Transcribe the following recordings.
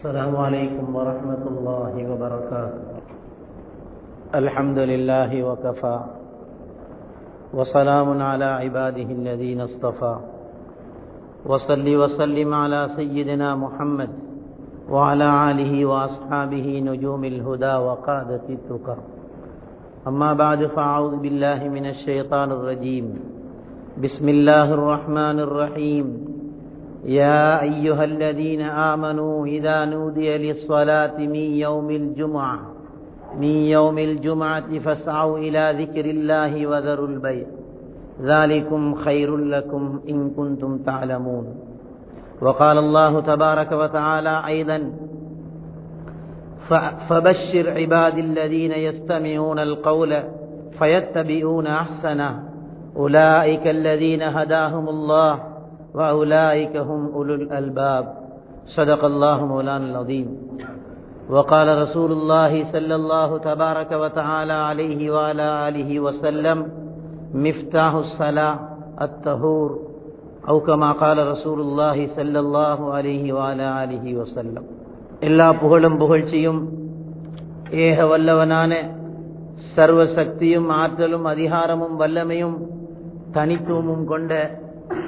السلام عليكم ورحمة الله وبركاته. الحمد لله وكفى وسلام على عباده الذين اصطفى. وصل وسلم على سيدنا محمد وعلى آله وأصحابه نجوم الهدى وقادة التقى. أما بعد فأعوذ بالله من الشيطان الرجيم. بسم الله الرحمن الرحيم. يا أيها الذين آمنوا إذا نودي للصلاة من يوم الجمعة من يوم الجمعة فاسعوا إلى ذكر الله وذروا البيع. ذلكم خير لكم إن كنتم تعلمون. وقال الله تبارك وتعالى أيضا فبشر عباد الذين يستمعون القول فيتبعون أحسنه. أولئك الذين هداهم الله وأولئك هم أولو الألباب صدق الله مولانا العظيم وقال رسول الله صلى الله تبارك وتعالى عليه وعلى آله وسلم مفتاح الصلاة الطهور أو كما قال رسول الله صلى الله عليه وعلى آله وسلم எல்லா புகழும் புகழ்ச்சியும் ஏக வல்லவனான சர்வ சக்தியும் ஆற்றலும் அதிகாரமும் வல்லமையும் தனித்துவமும் கொண்ட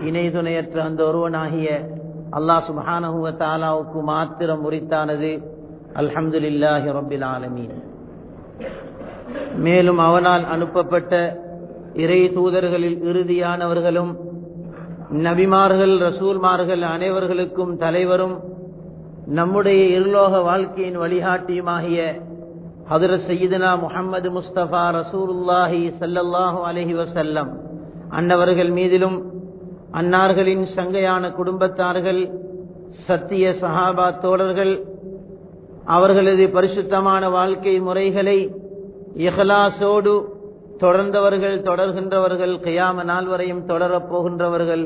இணை துணையற்ற அந்த ஒருவனாகிய அல்லாஹ் சுபஹானஹுவ தாலாவுக்கு மாத்திரம் உரித்தானது அல்ஹம்துலில்லாஹி ரபில் ஆலமீன். மேலும் அவனால் அனுப்பப்பட்ட இறை தூதர்களில் இறுதியானவர்களும் நபிமார்கள் ரசூல்மார்கள் அனைவர்களுக்கும் தலைவரும் நம்முடைய இருலோக வாழ்க்கையின் வழிகாட்டியுமாகிய ஹதர சையீதனா முகமது முஸ்தபா ரசூலுல்லாஹி சல்லல்லாஹு அலஹி வசல்லம் அன்னவர்கள் மீதிலும் அன்னார்களின் சங்கையான குடும்பத்தார்கள் சத்திய சஹாபா தோழர்கள் அவர்களது பரிசுத்தமான வாழ்க்கை முறைகளை இஹலாசோடு தொடர்ந்தவர்கள் தொடர்கின்றவர்கள் கையாம நாள் வரையும் தொடரப் போகின்றவர்கள்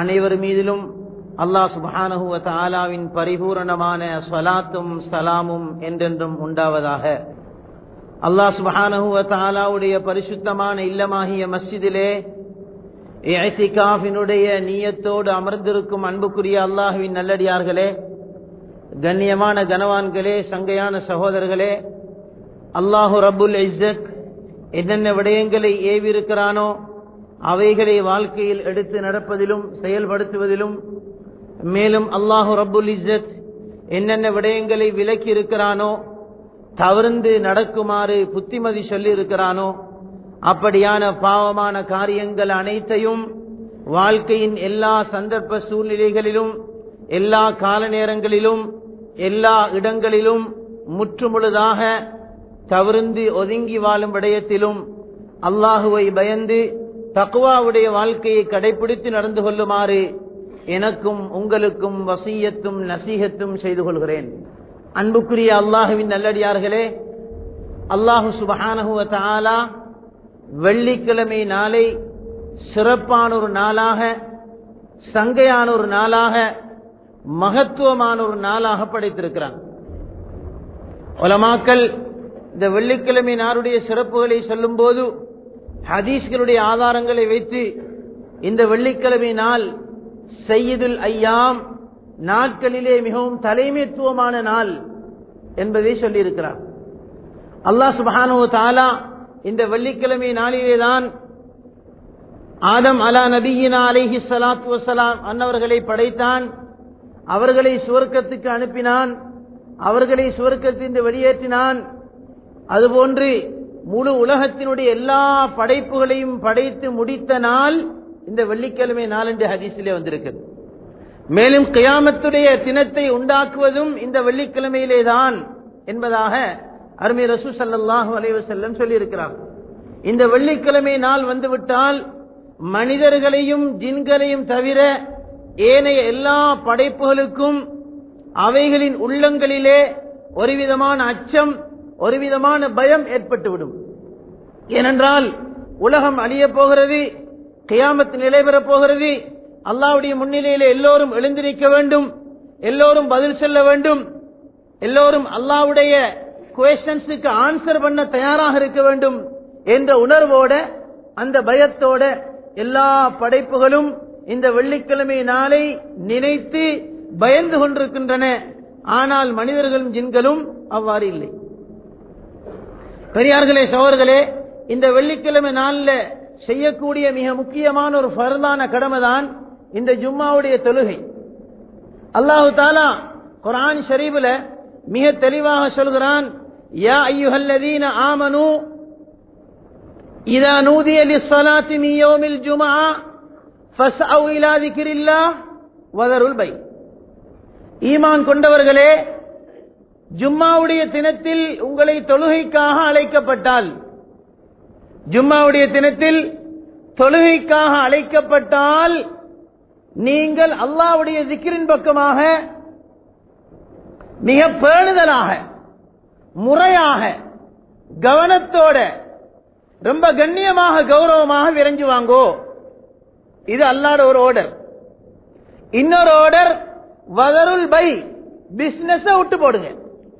அனைவர் மீதிலும் அல்லாஹ் சுபஹானஹுவ தாலாவின் பரிபூரணமான சலாத்தும் சலாமும் என்றென்றும் உண்டாவதாக. அல்லாஹ் சுபஹானஹுவ தாலாவுடைய பரிசுத்தமான இல்லமாகிய மஸ்ஜிதிலே ஏத்திகாஃபினுடைய நீயத்தோடு அமர்ந்திருக்கும் அன்புக்குரிய அல்லாஹுவின் நல்லடியார்களே கண்ணியமான கனவான்களே சங்கையான சகோதரர்களே அல்லாஹு ரபுல் இஸ்ஸத் என்னென்ன விடயங்களை ஏவியிருக்கிறானோ அவைகளை வாழ்க்கையில் எடுத்து நடப்பதிலும் செயல்படுத்துவதிலும் மேலும் அல்லாஹு ரபுல் இஸ்ஸத் என்னென்ன விடயங்களை விலக்கி இருக்கிறானோ தவிர்ந்து நடக்குமாறு புத்திமதி சொல்லி இருக்கிறானோ அப்படியான பாவமான காரியங்கள் அனைத்தையும் வாழ்க்கையின் எல்லா சந்தர்ப்ப சூழ்நிலைகளிலும் எல்லா கால நேரங்களிலும் எல்லா இடங்களிலும் முற்றுமுழுதாக தவிர்ந்து ஒதுங்கி வாழும் விடயத்திலும் அல்லாஹுவை பயந்து தக்குவாவுடைய வாழ்க்கையை கடைபிடித்து நடந்து கொள்ளுமாறு எனக்கும் உங்களுக்கும் வசியத்தும் நசீகத்தும் செய்து கொள்கிறேன். அன்புக்குரிய அல்லாஹுவின் நல்லடியார்களே அல்லாஹு சுபஹானஹுவ தாலா வெள்ளிக்கிழமை நாளை சிறப்பான ஒரு நாளாக சங்கையான ஒரு நாளாக மகத்துவமான ஒரு நாளாக படைத்திருக்கிறான். உலமாக்கள் இந்த வெள்ளிக்கிழமை நாளுடைய சிறப்புகளை சொல்லும் போது ஹதீஸ்களுடைய ஆதாரங்களை வைத்து இந்த வெள்ளிக்கிழமை நாள் செய்யுதுல் ஐயாம் நாட்களிலே மிகவும் தலைமைத்துவமான நாள் என்பதை சொல்லியிருக்கிறார். அல்லாஹ் சுபானு தாலா இந்த வெள்ளிக்கிழமை நாளிலேதான் ஆதம் அலா நபியினா அலிஹி சலாத்து வசலாம் அன்னவர்களை படைத்தான். அவர்களை சுவர்க்கத்துக்கு அனுப்பினான். அவர்களை சுவர்க்கத்திலிருந்து வெளியேற்றினான். அதுபோன்று முழு உலகத்தினுடைய எல்லா படைப்புகளையும் படைத்து முடித்த நாள் இந்த வெள்ளிக்கிழமை நாள் என்று ஹதீஸிலே வந்திருக்கிறது. மேலும் கியாமத்துடைய தினத்தை உண்டாக்குவதும் இந்த வெள்ளிக்கிழமையிலே தான் என்பதாக அருமை ரசூ சல்லாஹூ அலைவசல்லம் சொல்லியிருக்கிறார். இந்த வெள்ளிக்கிழமை நாள் வந்துவிட்டால் மனிதர்களையும் ஜின்களையும் தவிர ஏனைய எல்லா படைப்புகளுக்கும் அவைகளின் உள்ளங்களிலே ஒரு விதமான அச்சம் ஒரு விதமான பயம் ஏற்பட்டுவிடும். ஏனென்றால் உலகம் அழிய போகிறது கியாமத்து நிலை பெறப் போகிறது அல்லாவுடைய முன்னிலையில எல்லோரும் எழுந்திருக்க வேண்டும் எல்லோரும் பதில் சொல்ல வேண்டும் எல்லோரும் அல்லாவுடைய கொஸ்டன்ஸுக்கு ஆன்சர் பண்ண தயாராக இருக்க வேண்டும் என்ற உணர்வோட அந்த பயத்தோட எல்லா படைப்புகளும் இந்த வெள்ளிக்கிழமை நாளை நினைத்து பயந்து கொண்டிருக்கின்றன. ஆனால் மனிதர்களும் ஜின்களும் அவ்வாறு இல்லை. பெரியார்களே சோர்களே இந்த வெள்ளிக்கிழமை நாளில் செய்யக்கூடிய மிக முக்கியமான ஒரு ஃபர்தான கடமை தான் இந்த ஜும்மாவுடைய தொழுகை. அல்லாஹு தாலா குரான் ஷரீஃபில் மிக தெளிவாக சொல்கிறான் யா ஐயுஹல்லதீன ஆமனு இதா நூதிய லிஸ்ஸலாத்தி மின் யௌமில் ஜும்ஆ ஃபஸ்அவு இலா திக்ரில்லாஹ் வதருல் பை ஈமான் கொண்டவர்களே ஜும்மாவுடைய தினத்தில் உங்களை தொழுகைக்காக அழைக்கப்பட்டால் ஜும்மாவுடைய தினத்தில் தொழுகைக்காக அழைக்கப்பட்டால் நீங்கள் அல்லாவுடைய திக்கிரின் பக்கமாக மிக பேணுதலாக முறையாக கவனத்தோட ரொம்ப கண்ணியமாக கௌரவமாக விரைஞ்சு வாங்கோ. இது அல்லாட ஒரு ஆர்டர் இன்னொரு ஆர்டர் வதருள் பை பிசினஸ் விட்டு போடுங்க.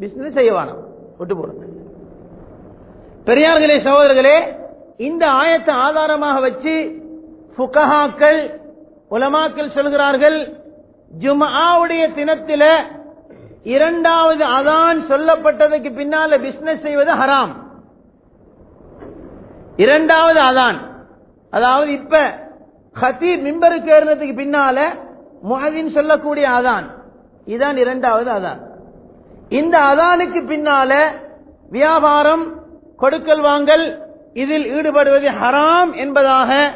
பிசினஸ் செய்ய வேணாம் விட்டு போடுங்க. பெரியார்களே சகோதரர்களே இந்த ஆயத்தை ஆதாரமாக வச்சு ஃபுகஹாக்கள் உலமாக்கள் சொல்கிறார்கள் ஜுமாவுடைய தினத்தில இரண்டாவது அதான் சொல்லப்பட்டதுக்கு பின்னால பிசினஸ் செய்வது ஹராம். இரண்டாவது அதான். அதாவது இப்ப ஹத்தீப் மிம்பருக்கு ஏறினதுக்கு பின்னால முஹதின் சொல்லக்கூடிய அதான். இதான் இரண்டாவது அதான். இந்த அதானுக்கு பின்னால வியாபாரம் கொடுக்கல் வாங்கல் இதில் ஈடுபடுவது ஹராம் என்பதாக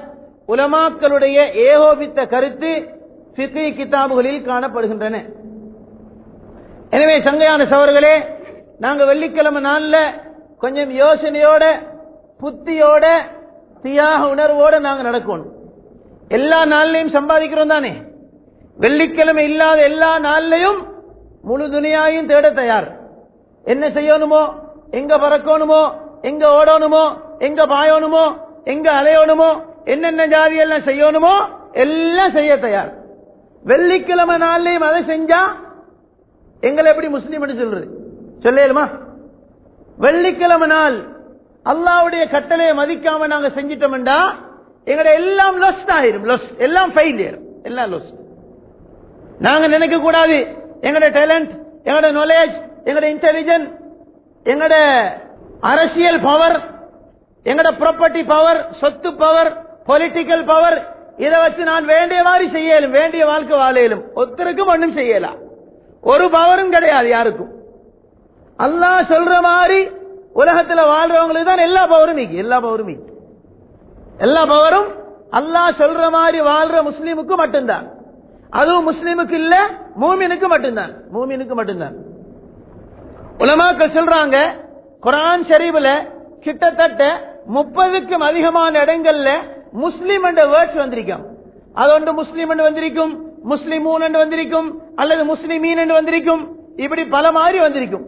உலமாக்களுடைய ஏகோபித்த கருத்து ஃபிகி கிதாபுகளில் காணப்படுகின்றன. எனவே சங்கையான சவர்களே நாங்க வெள்ளிக்கிழமை நாள்ல கொஞ்சம் யோசனையோட புத்தியோட தியாக உணர்வோட நாங்க நடக்கணும். எல்லா நாள்லையும் சம்பாதிக்கிறோம் தானே. வெள்ளிக்கிழமை இல்லாத எல்லா நாள்லையும் முழு துணியாயும் தேட தயார். என்ன செய்யணுமோ எங்க பறக்கணுமோ எங்க ஓடணுமோ எங்க பாயணுமோ எங்க அலையணுமோ என்னென்ன ஜாதி எல்லாம் செய்யணுமோ எல்லாம் செய்ய தயார். வெள்ளிக்கிழமை நாள்லையும் அதை செஞ்சா எங்களை எப்படி முஸ்லீம் சொல்றது? சொல்லேலுமா? வெள்ளிக்கிழமை நாள் அல்லாவுடைய கட்டளையை மதிக்காம நாங்க செஞ்சிட்டோம்டா எங்கட எல்லாம் லொஸ்ட் ஆயிரும் லொஸ் எல்லாம் ஃபெயிலியர் எல்லாம் லொஸ்ட் நாங்க நினைக்க கூடாது எங்கட டேலண்ட் எங்கட நாலேஜ் எங்கட இன்டெலிஜென்ட் எங்கட அரசியல் பவர் எங்கட ப்ராப்பர்ட்டி பவர் சொத்து பவர் பொலிட்டிக்கல் பவர் இதை வச்சு நான் வேண்டிய மாதிரி செய்யலும் வேண்டிய வாழ்க்கை வாழையிலும் ஒருத்தருக்கும் ஒன்றும் செய்யலாம் ஒரு பவரும் கிடையாது யாருக்கும். அல்லாஹ் சொல்ற மாதிரி உலகத்துல வாழ்றவங்களுக்கு தான் எல்லா பவரும் எல்லா பவரும் எல்லா பவரும் அல்லாஹ் சொல்ற மாதிரி வாழ்ற முஸ்லீமுக்கு மட்டும்தான். அதுவும் முஸ்லீமுக்கு இல்ல மூமினுக்கு மட்டும்தான். மூமினுக்கு மட்டும்தான். உலமாக்கள் சொல்றாங்க குரான் ஷரீஃப்ல கிட்டத்தட்ட முப்பதுக்கும் அதிகமான இடங்கள்ல முஸ்லீம் என்ற வேர்ட்ஸ் வந்திருக்கும். அது ஒன்று முஸ்லீம் என்று வந்திருக்கும்? முஸ்லிமூன் என்று வந்திருக்கும் அல்லது முஸ்லிமீன் என்று வந்திருக்கும் இப்படி பல மாதிரி வந்திருக்கும்.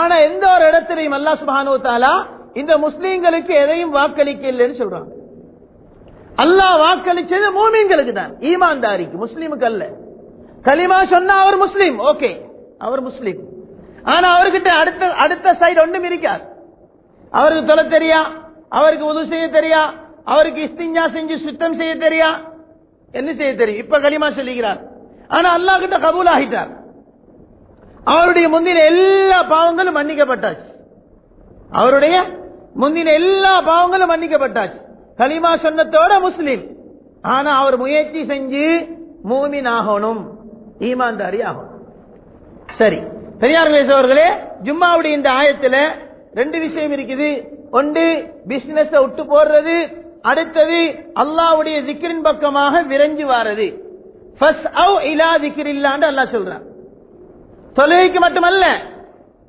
ஆனா எந்த ஒரு இடத்திலையும் அல்லா சுபானு தாலா இந்த முஸ்லீம்களுக்கு எதையும் வாக்களிக்க இல்லைன்னு சொல்றாங்க. அல்லாஹ் வாக்களிச்சது மோமீன்களுக்கு தான் ஈமான்தாரிக்கு முஸ்லீமுக்கு அல்ல. கலிமா சொன்னா அவர் முஸ்லீம் ஓகே அவர் முஸ்லீம். ஆனா அவர்கிட்ட அடுத்த அடுத்த சைடு ஒன்றும் இருக்காது. அவருக்கு தொலை தெரியா? அவருக்கு உதவு செய்ய தெரியா? அவருக்கு இஸ்திஞ்சா செஞ்சு சுத்தம் செய்ய தெரியா? என்ன செய்ய தெரியும்? இப்ப களிமா சொல்லுகிறார். ஆனா அல்லாஹ் கிட்ட கபூல் ஆகிட்டார். அவருடைய முந்தின எல்லா பாவங்களும் மன்னிக்கப்பட்டாச்சு. அவருடைய முந்தின எல்லா பாவங்களும் மன்னிக்கப்பட்டாச்சு. களிமா சொன்னத்தோட முஸ்லீம். ஆனா அவர் முயற்சி செஞ்சு மூமின் ஆகணும். ஈமான்தாரி ஆகணும். சரி. பெரியார் அவர்களே ஜும்மாவுடைய இந்த ஆயத்துல ரெண்டு விஷயம் இருக்குது. ஒன்று பிசினஸ் விட்டு போடுறது அடுத்தது அல்லாவுடைய திக்கிரின் பக்கமாக விரைஞ்சு வாரது. இலா சொல்றான். தொழுகைக்கு மட்டுமல்ல.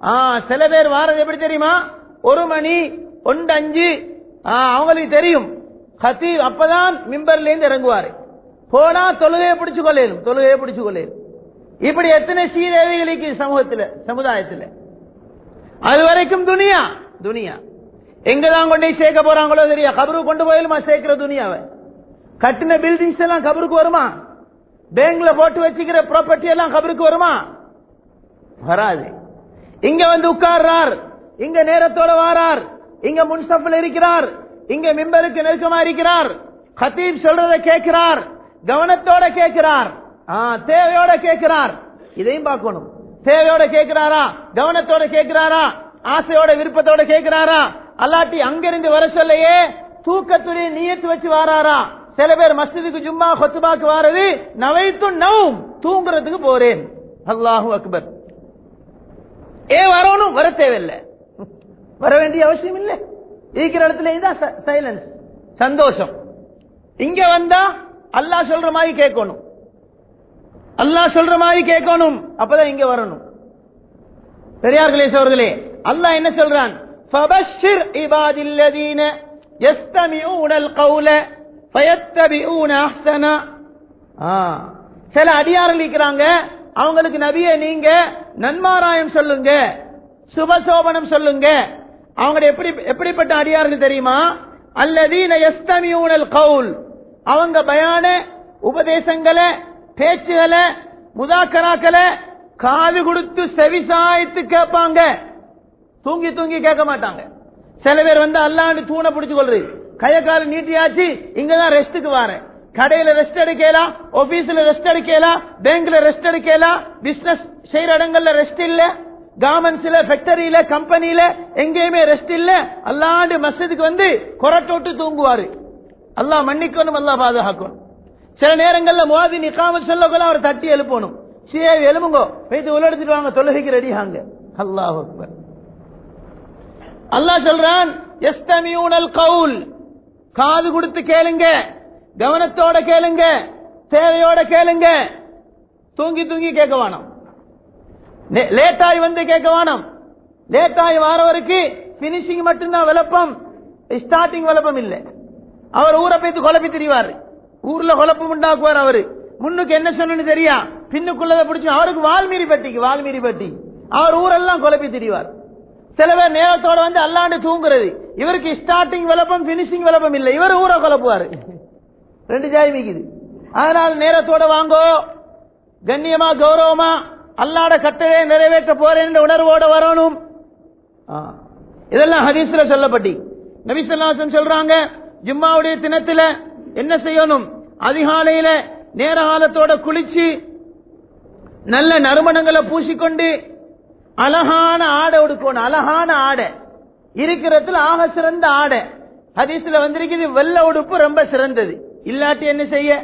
ஆ சில பேர் வாரது எப்படி தெரியுமா? ஒரு மணி ஒன்று அஞ்சு ஆ, அவங்களுக்கு தெரியும். ஹத்தி அப்பதான் மிம்பர்ல இருந்து இறங்குவாரு. போனா தொழுகையை பிடிச்சு கொள்ளையிலும் தொழுகையை பிடிச்சு கொள்ளையிலும் இப்படி எத்தனை சீதேவிகளுக்கு சமூகத்தில் சமுதாயத்தில்? அது வரைக்கும் துனியா? துனியா. எங்கதான் கொண்டு போய் சேர்க்க போறாங்களோ தெரியா கபருக்கு கொண்டு போயிலுமா சேர்க்கிற துணியாவை? கட்டின பில்டிங்ஸ் எல்லாம் கபருக்கு வருமா? பேங்க்ல போட்டு வச்சுக்கிற ப்ராப்பர்ட்டி எல்லாம் கபருக்கு வருமா? வராது. இங்க வந்து உட்கார்றார். இங்க நேரத்தோட வாரார். இங்க முன்சப்பில் இருக்கிறார். இங்க மிம்பருக்கு நெருக்கமா இருக்கிறார். கத்தீப் சொல்றத கேட்கிறார். கவனத்தோட கேட்கிறார். ஆ, தேவையோட கேட்கிறார். இதையும் பார்க்கணும். தேவையோட கேட்கிறாரா? கவனத்தோட கேட்கிறாரா? ஆசையோட விருப்பத்தோட கேட்கிறாரா? அல்லாட்டி அங்கிருந்து வர சொல்லையே தூக்கத்துடைய நீயத்து வச்சு வாராரா? சில பேர் மஸ்ஜிதுக்கு ஜும்மா கொத்துபாக்கு வாரது நவைத்து நவும் தூங்குறதுக்கு போறேன். அல்லாஹூ அக்பர். ஏ வரணும்? வர தேவையில்லை. வர வேண்டிய அவசியம் இல்லை. இருக்கிற இடத்துல இதுதான் சைலன்ஸ் சந்தோஷம். இங்க வந்தா அல்லாஹ் சொல்ற மாதிரி கேட்கணும். அல்லாஹ் சொல்ற மாதிரி கேட்கணும். அப்பதான் இங்க வரணும். பெரியார்களே சோர்களே அல்லாஹ் என்ன சொல்றான்? فبشر عباد الذين يستمعون القول فيتبعون احسنا சில அடியார்கள் இருக்கிறாங்க அவங்களுக்கு நபிய நீங்க நன்மாராயம் சொல்லுங்க சுபசோபனம் சொல்லுங்க அவங்க எப்படி எப்படிப்பட்ட அடியார்கள் தெரியுமா அல்லதீன எஸ்தமியூனல் கவுல் அவங்க பயான உபதேசங்களை பேச்சுகளை முதாக்கராக்களை காது கொடுத்து செவிசாய்த்து கேட்பாங்க தூங்கி தூங்கி கேட்க மாட்டாங்க. சில பேர் வந்து அல்லாண்டு தூணை பிடிச்சு கொள்றது. கைய கால நீட்டியாச்சு இங்கதான் ரெஸ்டுக்கு வரேன். கடையில ரெஸ்ட் எடுக்கலாம் ஆபீஸ்ல ரெஸ்ட் எடுக்கலாம் பேங்க்ல ரெஸ்ட் எடுக்கலாம் பிசினஸ் செய்யற இடங்கள்ல ரெஸ்ட் இல்ல. கார்மெண்ட்ஸ்ல ஃபேக்டரியில கம்பெனில எங்கேயுமே ரெஸ்ட் இல்ல. அல்லாண்டு மஸ்ஜிதுக்கு வந்து கொரட்டோட்டு தூங்குவாரு. அல்லாஹ் மன்னிக்கணும் அல்லாஹ் பாதுகாக்கணும். சில நேரங்கள்ல மோதி நிக்காமல் சொல்லக்குள்ள அவர் தட்டி எழுப்பணும். சிஏ எழுப்புங்கோ. போயிட்டு உள்ள எடுத்துட்டு வாங்க தொழுகைக்கு ரெடியாங்க அல்லாஹ் அக்பர். அல்லாஹ் சொல்றான் கவுல். காது கொடுத்து கேளுங்க கவனத்தோட கேளுங்க தேவையோட கேளுங்க. தூங்கி தூங்கி கேட்க வேணாம் லேட்டாய் வந்து கேட்க வேணாம் லேட்டாய் வாரவருக்கு பினிஷிங் மட்டும்தான் விளப்பம். ஸ்டார்டிங் விளப்பம் இல்லை. அவர் ஊரை போய்த்து குழப்பி திரிவார். ஊர்ல குழப்பம் உண்டாக்குவார் அவரு. முன்னுக்கு என்ன சொன்னு தெரியா? பின்னுக்குள்ளதை பிடிச்சி அவருக்கு வால்மீறி பட்டிக்கு வால்மீறி பட்டி. அவர் ஊரெல்லாம் குழப்பி திரிவார். சில பேர் நேரத்தோட வந்து அல்லாண்டு தூங்குறது. இவருக்கு ஸ்டார்டிங் விளப்பம் பினிஷிங் விளப்பம் இல்லை. இவர் ஊரை குழப்புவாரு. ரெண்டு ஜாய் மிக்குது அதனால நேரத்தோட வாங்கோ. கண்ணியமா கௌரவமா அல்லாட கட்டளை நிறைவேற்ற போறேன் உணர்வோட வரணும். இதெல்லாம் ஹதீஸ்ல சொல்லப்பட்டி. நபிசல்லாசன் சொல்றாங்க ஜும்மாவுடைய தினத்துல என்ன செய்யணும்? அதிகாலையில நேர காலத்தோட குளிச்சு நல்ல நறுமணங்களை பூசிக்கொண்டு அழகான ஆடை உடுக்கணும். அழகான ஆடை. இருக்கிறதுல ஆக சிறந்த ஆடை. ஹதீஸ்ல வந்திருக்குது வெள்ள உடுப்பு ரொம்ப சிறந்தது. இல்லாட்டி என்ன செய்ய?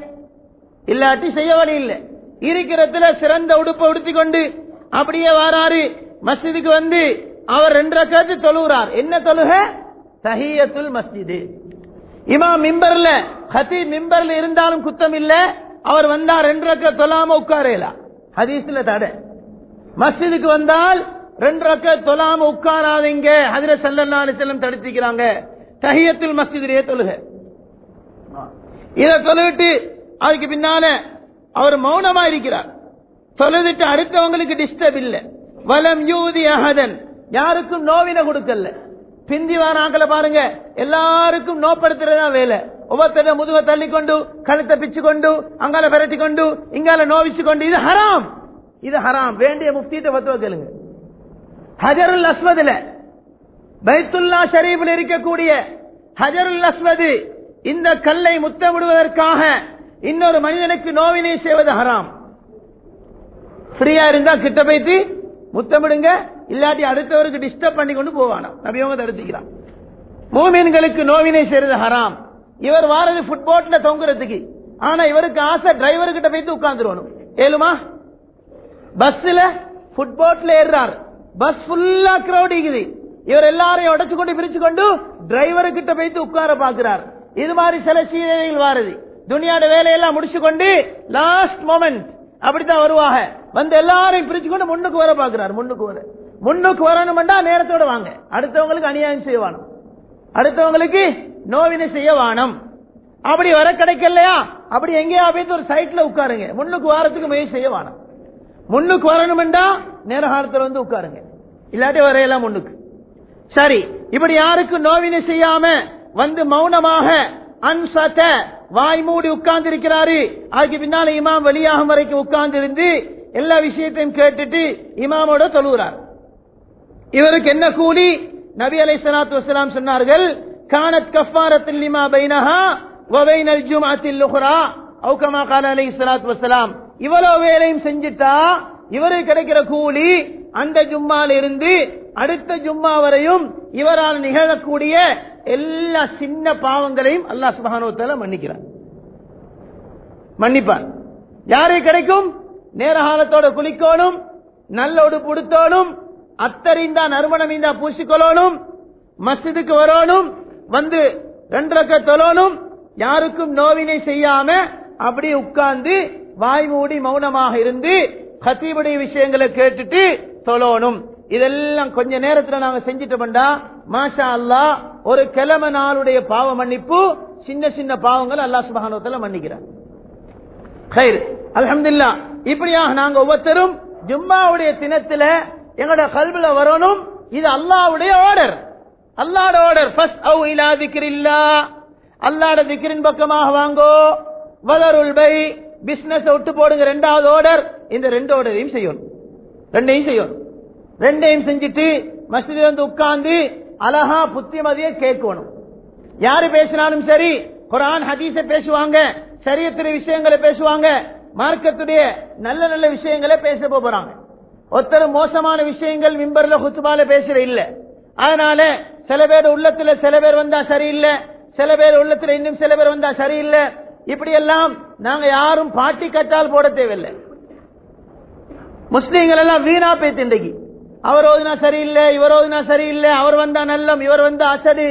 இல்லாட்டி செய்ய வழி இல்லை. இருக்கிறதுல சிறந்த உடுப்பை உடுத்தி கொண்டு அப்படியே வாராரு. மஸ்ஜிதுக்கு வந்து அவர் ரெண்டு ரக்காத்து தொழுகிறார் என்ன தொழுக? தஹியத்துல் மஸ்ஜிது. இமா மிம்பர்ல ஹதி மிம்பர்ல இருந்தாலும் குத்தம் இல்ல அவர் வந்தா ரெண்டு ரக்க தொழாம உட்காரலாம் ஹதீஸ்ல தடை. மஸ்ஜிதுக்கு வந்தால் ரெண்டு ரக்க தொழாம உட்காராதீங்க. அதிர சல்லல்லா செல்லம் தடுத்திக்கிறாங்க. தஹியத்துல் மஸ்ஜிதிலேயே தொழுக. இதை தொழுவிட்டு அதுக்கு பின்னால அவர் மௌனமா இருக்கிறார். தொழுதுட்டு அடுத்தவங்களுக்கு டிஸ்டர்ப் இல்ல. வலம் யூதி அகதன் யாருக்கும் நோவின கொடுக்கல. பிந்தி வாராங்களை பாருங்க. எல்லாருக்கும் நோப்படுத்துறதா வேலை. ஒவ்வொருத்தர முதுக தள்ளி கொண்டு கழுத்தை பிச்சு கொண்டு அங்கால விரட்டி கொண்டு இங்கால நோவிச்சு கொண்டு இது ஹராம். இது ஹராம். வேண்டிய முஃப்திட்ட பத்துவ கேளுங்க. ஹஜருல் அஸ்வதுல பைத்துல்லா ஷரீஃபில் இருக்கக்கூடிய ஹஜருல் அஸ்வது இந்த கல்லை முத்தமிடுவதற்காக இன்னொரு மனிதனுக்கு நோவினை செய்வது ஹராம். ஃப்ரீயா இருந்தா கிட்ட பைத்து முத்தமிடுங்க இல்லாட்டி அடுத்தவருக்கு டிஸ்டர்ப் பண்ணி கொண்டு போவானா. நபியவங்க தடுத்துக்கிறான். மூமீன்களுக்கு நோவினை செய்யறது ஹராம். இவர் வாரது ஃபுட்போட்ல தொங்குறதுக்கு. ஆனா இவருக்கு ஆசை டிரைவர் கிட்ட போயிட்டு உட்கார்ந்துருவணும். ஏழுமா? பஸ்ல ஃபுட்போட்ல ஏறார் பஸ் ஃபுல்லா கிரௌடிக்குது இருக்குது இவர் எல்லாரையும் உடைச்சு கொண்டு பிரிச்சு கொண்டு டிரைவர் கிட்ட போயிட்டு உட்கார பாக்குறார் இது மாதிரி சில சீதைகள் வாருது. துனியாட வேலையெல்லாம் முடிச்சு கொண்டு லாஸ்ட் மொமெண்ட் அப்படித்தான் வருவாங்க. வந்து எல்லாரையும் பிரிச்சு கொண்டு முன்னுக்கு வர பாக்குறாரு முன்னுக்கு வர. முன்னுக்கு வரணும்டா நேரத்தோட வாங்க. அடுத்தவங்களுக்கு அநியாயம் செய்வானும் அடுத்தவங்களுக்கு நோவினை செய்ய வேணும் அப்படி வர கிடைக்கலையா? அப்படி எங்கேயா போயிட்டு ஒரு சைட்ல உட்காருங்க. முன்னுக்கு வாரத்துக்கு முயற்சி செய்ய வேணும் முன்னுக்கு வரணும்டா நேர வந்து உட்காருங்க. இல்லாட்டி வரையலாம் முன்னுக்கு. சரி இப்படி யாருக்கும் நோவினை செய்யாம வந்து மௌனமாக அன்சத்த வாய் மூடி உட்கார்ந்து இருக்கிறாரு அதுக்கு பின்னால இமாம் வெளியாகும் வரைக்கும் உட்கார்ந்து இருந்து எல்லா விஷயத்தையும் கேட்டுட்டு இமாமோட தொழுகிறார். இவருக்கு என்ன கூலி? நபி அலை சலாத்து வசலாம் சொன்னார்கள் கானத் கஃபாரத்தில் லிமா பைனஹா வபைனல் ஜும்அத்தில் உஹ்ரா லுஹரா கமா கால அலை சலாத்து வசலாம் இவ்வளவு வேலையும் செஞ்சுட்டா இவரு கிடைக்கிற கூலி அந்த ஜும்மால இருந்து அடுத்த ஜும்மா வரையும் இவரால் நிகழக்கூடிய எல்லா சின்ன பாவங்களையும் அல்லாஹ் சுபஹானுவத்தால மன்னிக்கிறார். மன்னிப்பார். யாருக்கு கிடைக்கும்? நேரகாலத்தோட குளிக்கணும் நல்ல உடுப்பு உடுத்தோணும் அத்தறிந்தா நறுமணம் இந்தா பூசிக்கொள்ளணும் மஸ்ஜிதுக்கு வரணும் வந்து ரெண்டு ரக்க தொழணும் யாருக்கும் நோவினை செய்யாம அப்படி உட்கார்ந்து வாய் மூடி மௌனமாக இருந்து கத்தீபுடைய விஷயங்களை கேட்டுட்டு தொழணும். இதெல்லாம் கொஞ்ச நேரத்துல நாங்க செஞ்சிட்டோம்டா. மாஷா அல்லாஹ் ஒரு கிழமை நாளுடைய பாவ மன்னிப்பு சின்ன சின்ன பாவங்கள் அல்லாஹ் சுபஹானுவத்தால மன்னிக்கிறார். ஹைர் இப்படியாக நாங்க ஒவ்வொருத்தரும் ஜும்மாவுடைய தினத்துல எங்களோட கல்வில வரணும். இது அல்லாவுடைய ஆர்டர் அல்லாட ஆர்டர் ஃபஸ் அவு இலா திக்ரில்லா. அல்லாஹ்வோட திக்ரின் பக்கமாக வாங்கோ. வளருள் பை பிசினஸ் விட்டு போடுங்க ரெண்டாவது ஆர்டர் இந்த ரெண்டு ஆர்டரையும் செய்யணும். ரெண்டையும் செய்யணும். ரெண்டையும் செஞ்சுட்டு மஸ்ஜித் வந்து உட்கார்ந்து அழகா புத்திமதியை கேட்கணும். யாரு பேசினாலும் சரி குரான் ஹதீஸ பேசுவாங்க சரியத்திர விஷயங்களை பேசுவாங்க மார்க்கத்துடைய நல்ல நல்ல விஷயங்களை பேச போறாங்க. ஒருத்தர் மோசமான விஷயங்கள் மிம்பர்ல குத்துபால பேசுற இல்ல. அதனால சில பேர் உள்ளத்துல சில பேர் வந்தா சரியில்லை சில பேர் உள்ளத்துல இன்னும் சில பேர் வந்தா சரியில்லை. இப்படி எல்லாம் நாங்க யாரும் பாட்டி கட்டால் போட தேவையில்லை. முஸ்லீம்கள் எல்லாம் வீணா போய் இன்றைக்கு அவர் ஓதுனா சரியில்லை இவர் ஓதுனா சரியில்லை அவர் வந்தா நல்லம் இவர் வந்தா அசடு.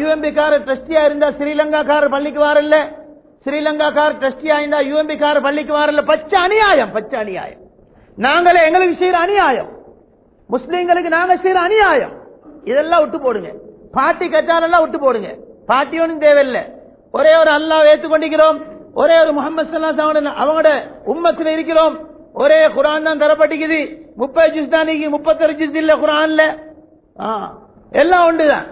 யூஎம்பி கார ட்ரஸ்டியா இருந்தா ஸ்ரீலங்கா கார பள்ளிக்கு வரல ஸ்ரீலங்கா கார் ட்ரஸ்டியா இருந்தா யூஎம்பி கார பள்ளிக்கு வரல பச்சை அநியாயம் பச்சை அநியாயம். நாங்களே எங்களுக்கு செய்யற அநியாயம். முஸ்லீம்களுக்கு நாங்க செய்யற அநியாயம். இதெல்லாம் விட்டு போடுங்க. பாட்டி கட்டாலெல்லாம் விட்டு போடுங்க. பாட்டி ஒன்றும் தேவையில்லை. ஒரே ஒரு அல்லாஹ் ஏற்றுக்கொண்டிருக்கிறோம் ஒரே ஒரு முகமது சல்லா அவங்களோட உம்மத்தில் இருக்கிறோம். ஒரே குரான் தான் தரப்பட்டிக்குது முப்பது ஜிஸ் தான் முப்பத்தொரு ஜிஸ் இல்ல குரான்ல ஆ, எல்லாம் ஒன்றுதான்.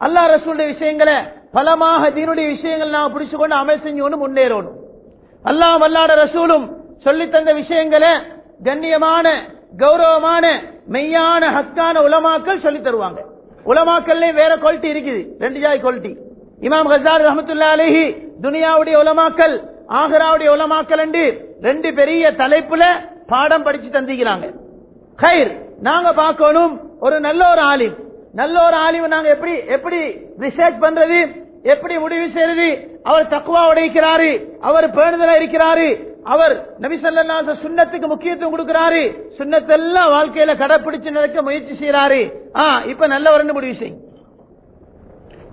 அல்லாஹ் ரசூலுடைய விஷயங்களை பலமாக தீனுடைய விஷயங்கள் நாம் பிடிச்சு கொண்டு அமல் செஞ்சு முன்னேறணும். அல்லாஹ் அல்லாட ரசூலும் சொல்லி தந்த விஷயங்களை கண்ணியமான கௌரவமான மெய்யான ஹக்கான உலமாக்கள் சொல்லி தருவாங்க. உலமாக்கள்ல வேற குவாலிட்டி இருக்குது. ரெண்டு ஜாய் குவாலிட்டி இமாம் ஹசார் ரஹமத்துல்லா அலஹி துனியாவுடைய உலமாக்கல் ஆகராவுடைய உலமாக்கல் என்று ரெண்டு பெரிய தலைப்புல பாடம் படிச்சு தந்திக்கிறாங்க ஹைர் நாங்க பார்க்கணும் ஒரு நல்ல ஒரு ஆலிம். நல்ல ஒரு ஆலிம் நாங்க எப்படி எப்படி ரிசர்ச் பண்றது எப்படி முடிவு செய்யறது அவர் தக்குவா உடைக்கிறாரு அவர் பேணுதலா இருக்கிறாரு அவர் நபி சுண்ணத்துக்கு முக்கியத்துவம் கொடுக்கிறாரு சுண்ணத்தெல்லாம் வாழ்க்கையில கடைபிடிச்சு நடக்க முயற்சி செய்யறாரு ஆ இப்ப நல்லவர்னு முடிவு செய்யும்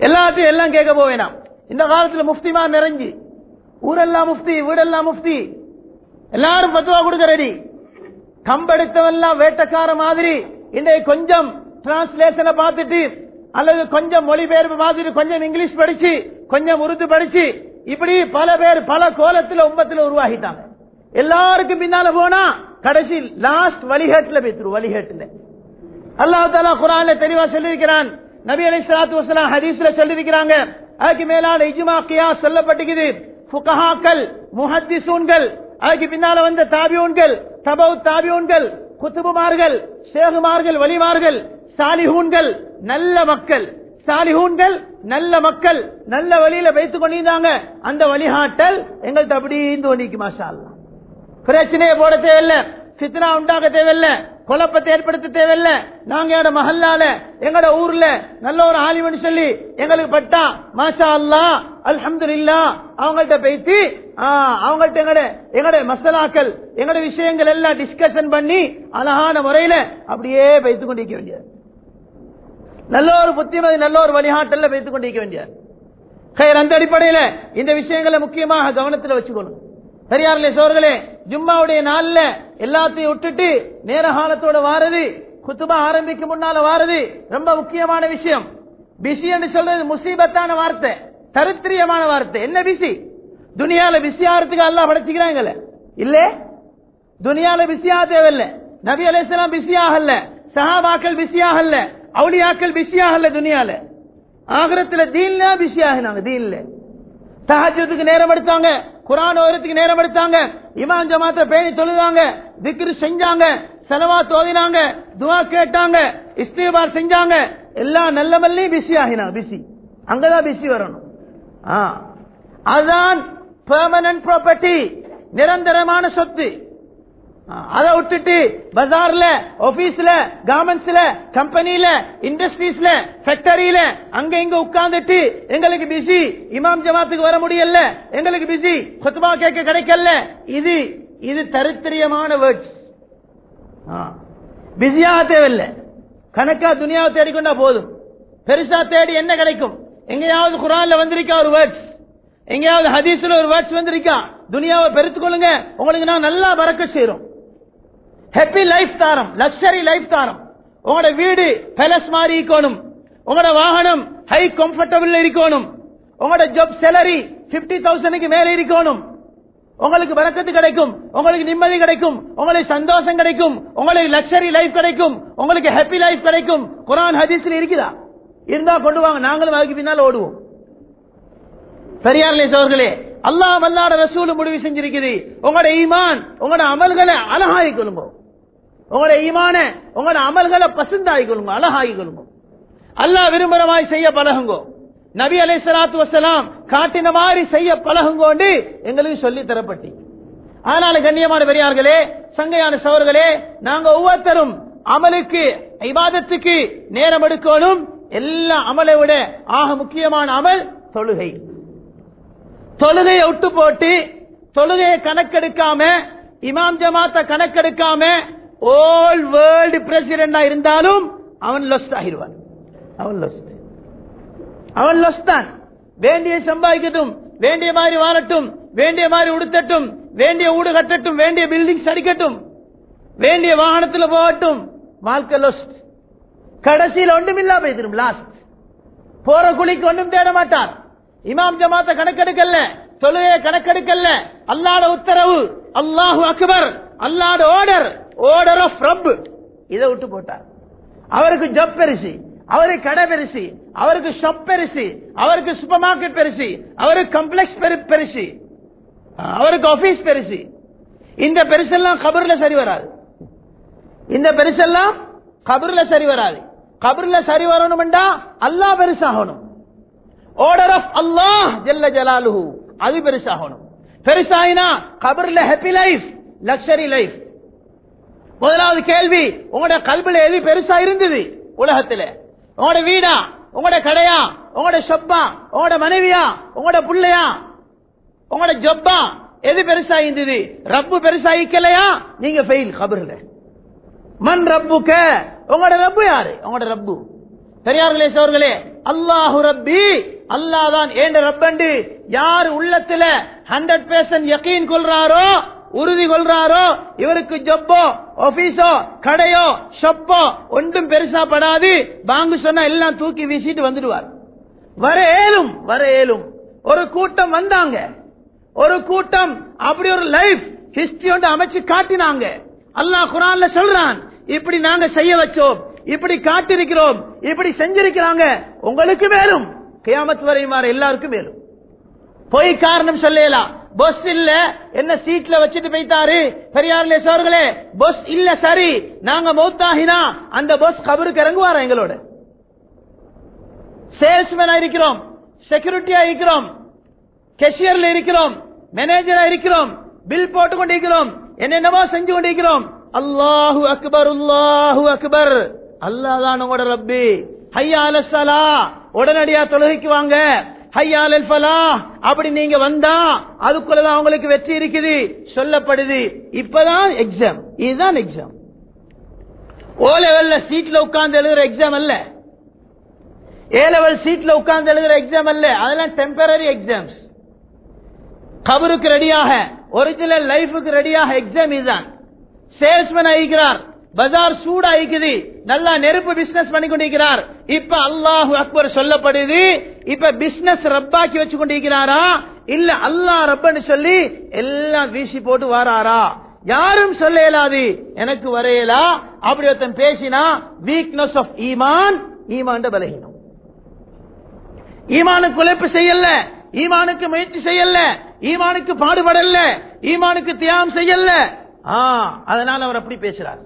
எல்லாத்தையும் எல்லாம் கேட்க போவேனாம் இந்த காலத்தில் முஃப்திமா நிறைஞ்சு ஊரெல்லாம் முஃப்தி வீடெல்லாம் முஃப்தி. எல்லாரும் பத்துவா கொடுக்க ரெடி கம்பெடுத்தவெல்லாம் வேட்டக்கார மாதிரி இன்றைக்கு கொஞ்சம் டிரான்ஸ்லேஷனை பார்த்துட்டு அல்லது கொஞ்சம் மொழிபெயர்ப்பு பார்த்துட்டு கொஞ்சம் இங்கிலீஷ் படிச்சு கொஞ்சம் உருது படிச்சு இப்படி பல பேர் பல கோலத்தில் ஒன்பத்தில் உருவாகிட்டாங்க. எல்லாருக்கும் பின்னால போனா கடைசி லாஸ்ட் வழிகேட்டுல பேத்துரு வழிகேட்டுல அல்லாஹ் தாலா குரான்ல தெளிவா சொல்லியிருக்கிறான் நபி அலி சலாத்து வசலாம் ஹதீஸ்ல சொல்லியிருக்கிறாங்க. அதுக்கு மேலான இஜ்மா கியா புகஹாக்கள் முஹத்தி முஹத்திசூன்கள் அதுக்கு பின்னால வந்த தாபியூன்கள் தபவு தாபியூன்கள் குத்துபுமார்கள் ஷேகுமார்கள் வலிமார்கள் சாலிஹூன்கள் நல்ல மக்கள். சாலிஹூன்கள் நல்ல மக்கள். நல்ல வழியில வைத்துக் கொண்டிருந்தாங்க. அந்த வழிகாட்டல் எங்கள்கிட்ட அப்படி தோணிக்கு மாஷா பிரச்சனையை போட தேவையில்ல. சித்தனா உண்டாக தேவையில்ல. குழப்பத்தை ஏற்படுத்த தேவையில்ல. நாங்க எங்களோட மஹல்லால எங்களோட ஊர்ல நல்ல ஒரு ஆலிமன் சொல்லி எங்களுக்கு பட்டா மாஷா அல்லா அல்ஹம்துலில்லா அவங்கள்ட்ட பேசி அவங்கள்ட்ட எங்கட எங்கட மசாலாக்கள் எங்கட விஷயங்கள் எல்லாம் டிஸ்கஷன் பண்ணி அழகான முறையில அப்படியே வைத்துக் கொண்டிருக்க வேண்டியது. நல்ல ஒரு புத்திமதி நல்ல ஒரு வழிகாட்டல்ல வைத்துக் கொண்டிருக்க வேண்டியது. அந்த அடிப்படையில இந்த விஷயங்களை முக்கியமாக கவனத்தில் வச்சுக்கணும். பெரியார்லே சோர்களே ஜும்மாவுடைய நாள்ல எல்லாத்தையும் விட்டுட்டு நேர காலத்தோட வாரது குத்துபா ஆரம்பிக்கும் முன்னால வாரது ரொம்ப முக்கியமான விஷயம். பிசி என்று சொல்றது முசீபத்தான வார்த்தை தரித்திரியமான வார்த்தை. என்ன பிசி துனியால பிஸி ஆகிறதுக்கு அல்லா படைச்சுக்கிறாங்கல்ல. இல்ல? துனியால பிஸி ஆக தேவையில்ல. நபி அலையாம் பிஸி ஆகல. சஹாபாக்கள் பிஸி ஆகல. அவுளியாக்கள் பிஸி ஆகல துனியால. ஆகிரத்துல தீன்ல பிஸி ஆகினாங்க தீன்ல. தஹஜத்துக்கு நேரம் எடுத்தாங்க குரான் ஓரத்துக்கு நேரம் எடுத்தாங்க இமாம் ஜமாத்த பேணி தொழுதாங்க திக்ரு செஞ்சாங்க செலவா தோதினாங்க துவா கேட்டாங்க இஸ்திபார் செஞ்சாங்க எல்லா நல்ல மல்லையும் பிஸி ஆகினாங்க பிஸி அங்கதான் பிஸி வரணும். ஆ. அதுதான் பெர்மனன்ட் ப்ராப்பர்ட்டி நிரந்தரமான சொத்து. அதை விட்டுட்டு பஜார்ல ஆபீஸ்ல கார்மெண்ட்ஸ்ல கம்பெனில இண்டஸ்ட்ரீஸ்ல ஃபேக்டரியில அங்க இங்க உட்கார்ந்துட்டு எங்களுக்கு பிஸி இமாம் ஜமாத்துக்கு வர முடியல. எங்களுக்கு பிஸி கொத்துமா கேட்க கிடைக்கல. இது இது தரித்திரியமான வேர்ட்ஸ் பிஸியாக தேவையில்லை. கணக்கா துணியாவை தேடிக்கொண்டா போதும். பெருசா தேடி என்ன கிடைக்கும்? எங்கேயாவது குரான்ல வந்திருக்கா ஒரு வேர்ட்ஸ் எங்கேயாவது ஹதீஸ்ல ஒரு வேர்ட்ஸ் வந்திருக்கா? துனியாவை பெருத்துக்கொள்ளுங்க. உங்களுக்கு நான் நல்லா பறக்க செய்யறோம் ஹாப்பி லைஃப் தாரம் லக்ஸரி லைஃப் தாரம். உங்களோட வீடு பேலஸ் மாதிரி இருக்கணும். உங்களோட வாகனம் ஹை கம்ஃபர்டபுள் இருக்கணும். உங்களோட ஜாப் சேலரி பிப்டி தௌசண்ட்க்கு மேல இருக்கணும். உங்களுக்கு வரக்கத்து கிடைக்கும். உங்களுக்கு நிம்மதி கிடைக்கும். உங்களுக்கு சந்தோஷம் கிடைக்கும். உங்களுக்கு லக்ஸரி லைஃப் கிடைக்கும். உங்களுக்கு ஹாப்பி லைஃப் கிடைக்கும். குரான் ஹதீஸ்ல இருக்குதா? இருந்தா கொண்டு வாங்க. நாங்களும் அதுக்கு பின்னால் ஓடுவோம். பெரியார்களே சோர்களே அல்லாஹ் வல்லாட ரசூல் முடிவு செஞ்சிருக்குது. உங்களோட ஈமான் உங்களோட அமல்களை அழகாய் கொள்ளும்போது. உங்களோட ஈமான உங்களோட அமல்களை பசுந்தாகி கொள்ளுங்க அழகாகி கொள்ளுங்க அல்லாஹ் விரும்புறமாய் செய்ய பழகுங்கோ. நபி அலை சலாத்து வசலாம் காட்டின மாதிரி செய்ய பழகுங்கோண்டு எங்களுக்கு சொல்லி தரப்பட்டி அதனால கண்ணியமான பெரியார்களே சங்கையான சவர்களே நாங்க ஒவ்வொருத்தரும் அமலுக்கு ஐபாதத்துக்கு நேரம் எடுக்கணும் எல்லா அமலை விட ஆக முக்கியமான அமல் தொழுகை. தொழுகையை விட்டு போட்டு தொழுகையை கணக்கெடுக்காம இமாம் ஜமாத்த கணக்கெடுக்காம ஓல் வேர்ல்டு பிரசிடண்டா இருந்தாலும் அவன் லொஸ்ட் ஆகிடுவான். அவன் லொஸ்ட் அவன் லொஸ்ட் தான். வேண்டிய சம்பாதிக்கட்டும் வேண்டிய மாதிரி வாழட்டும் வேண்டிய மாதிரி உடுத்தட்டும் வேண்டிய ஊடு கட்டட்டும் வேண்டிய பில்டிங்ஸ் அடிக்கட்டும் வேண்டிய வாகனத்தில் போகட்டும் வாழ்க்கை லொஸ்ட் கடைசியில் ஒன்றும் ஒன்றுமில்லா போய்த்திரும் லாஸ்ட் போற குழிக்கு ஒன்றும் தேட மாட்டார் இமாம் ஜமாத்த கணக்கெடுக்கல தொழுகைய கணக்கெடுக்கல அல்லாட உத்தரவு. அல்லாஹு அக்பர். அல்லாட ஆர்டர் ஆர்டர் ஆஃப் ரப் இதை விட்டு போட்டார். அவருக்கு ஜப் பெருசு அவருக்கு கடை பெருசு அவருக்கு ஷாப் பெருசு அவருக்கு சூப்பர் மார்க்கெட் பெருசு அவருக்கு கம்ப்ளெக்ஸ் பெருசு. அவருக்கு ஆபீஸ் பெருசு. இந்த பெருசெல்லாம் கபர்ல சரி வராது. இந்த பெருசெல்லாம் கபர்ல சரி வராது. கபர்ல சரி வரணும்டா அல்லாஹ் பெருசாகணும். ஆர்டர் ஆஃப் அல்லாஹ் ஜெல்ல ஜலாலுஹு அது பெருசாகணும். பெருசாயினா கபர்ல ஹாப்பி லைஃப் லக்ஸரி லைஃப் முதலாவது கேள்வி உங்களோட கல்வில எது பெருசா இருந்தது உலகத்துல? உங்களோட வீடா? உங்களோட கடையா? உங்களோட ஷப்பா உங்களோட மனைவியா? உங்களோட பிள்ளையா? உங்களோட ஜொப்பா? எது பெருசா இருந்தது? ரப்பு பெருசா இருக்கலையா? நீங்க ஃபெயில் கபருங்க. மண் ரப்புக்க. உங்களோட ரப்பு யாரு? உங்களோட ரப்பு. பெரியார்களே சோர்களே அல்லாஹு ரப்பி. அல்லாஹ் தான் ஏண்ட ரப்பண்டு? யார் உள்ளத்துல ஹண்ட்ரட் பெர்சன்ட் யக்கீன் கொள்றாரோ உறுதி கொள்றாரோ இவருக்கு ஜப்போ ஆபீஸோ கடையோ ஷப்போ ஒன்றும் பெருசா படாது. பாங்கு சொன்னா எல்லாம் தூக்கி வீசிட்டு வந்துடுவார். வர ஏலும் வர ஏலும் ஒரு கூட்டம் வந்தாங்க. ஒரு கூட்டம் அப்படி ஒரு லைஃப் ஹிஸ்டரி ஒன்று அமைச்சு காட்டினாங்க. அல்லாஹ் குரான்ல சொல்றான் இப்படி நாங்க செய்ய வச்சோம் இப்படி காட்டிருக்கிறோம் இப்படி செஞ்சிருக்கிறாங்க. உங்களுக்கு மேலும் கியாமத் வரை மாற எல்லாருக்கும் மேலும். பொய் காரணம் சொல்லலாம். பஸ் இல்ல. என்ன சீட்ல வச்சுட்டு போயிட்டாரு? பெரியார்லே சோர்களே? பஸ் இல்ல சரி. நாங்க மௌத்தாகினா அந்த பஸ் கபருக்கு இறங்குவாரா எங்களோட? சேல்ஸ்மேனா இருக்கிறோம். செக்யூரிட்டியா இருக்கிறோம். கெஷியர்ல இருக்கிறோம். மேனேஜரா இருக்கிறோம். பில் போட்டு கொண்டிருக்கிறோம். என்னென்னவோ செஞ்சு கொண்டிருக்கிறோம். அல்லாஹு அக்பர் அல்லாஹு அக்பர். அல்லாஹ் தான் உங்களோட ரப்பி. ஹையா அலசலா உடனடியா தொழுகைக்கு வாங்க. ஹையா அலல் அப்படி நீங்க வந்தா அதுக்குள்ளதான் அவங்களுக்கு வெற்றி இருக்குது. சொல்லப்படுது. இப்பதான் எக்ஸாம் இதுதான் எக்ஸாம் ஓ லெவல்ல சீட்ல உட்கார்ந்து எழுதுற எக்ஸாம் அல்ல. ஏ லெவல் சீட்ல உட்கார்ந்து எழுதுற எக்ஸாம் அல்ல. அதெல்லாம் டெம்பரரி எக்ஸாம்ஸ் கபருக்கு ரெடியாக ஒரிஜினல் லைஃபுக்கு ரெடியாக எக்ஸாம் இதுதான். சேல்ஸ்மேன் ஆகிறார் பஜார் சூடா இருக்குது நல்லா நெருப்பு பிசினஸ் பண்ணி கொண்டிருக்கிறார் இப்ப அல்லாஹு அக்பர் சொல்லப்படுது இப்ப பிசினஸ் ரப்பாக்கி வச்சு கொண்டிருக்கிறாரா இல்ல அல்லாஹ் ரப்பன்னு சொல்லி எல்லாம் வீசி போட்டு வராரா? யாரும் சொல்ல இயலாது. எனக்கு வரையலா அப்படி ஒருத்தன் பேசினா வீக்னஸ் ஆஃப் ஈமான் ஈமான் பலகீனம். ஈமானுக்கு உழைப்பு செய்யல. ஈமானுக்கு முயற்சி செய்யல. ஈமானுக்கு பாடுபடல. ஈமானுக்கு தியாகம் செய்யல. ஆ அதனால அவர் அப்படி பேசுறார்.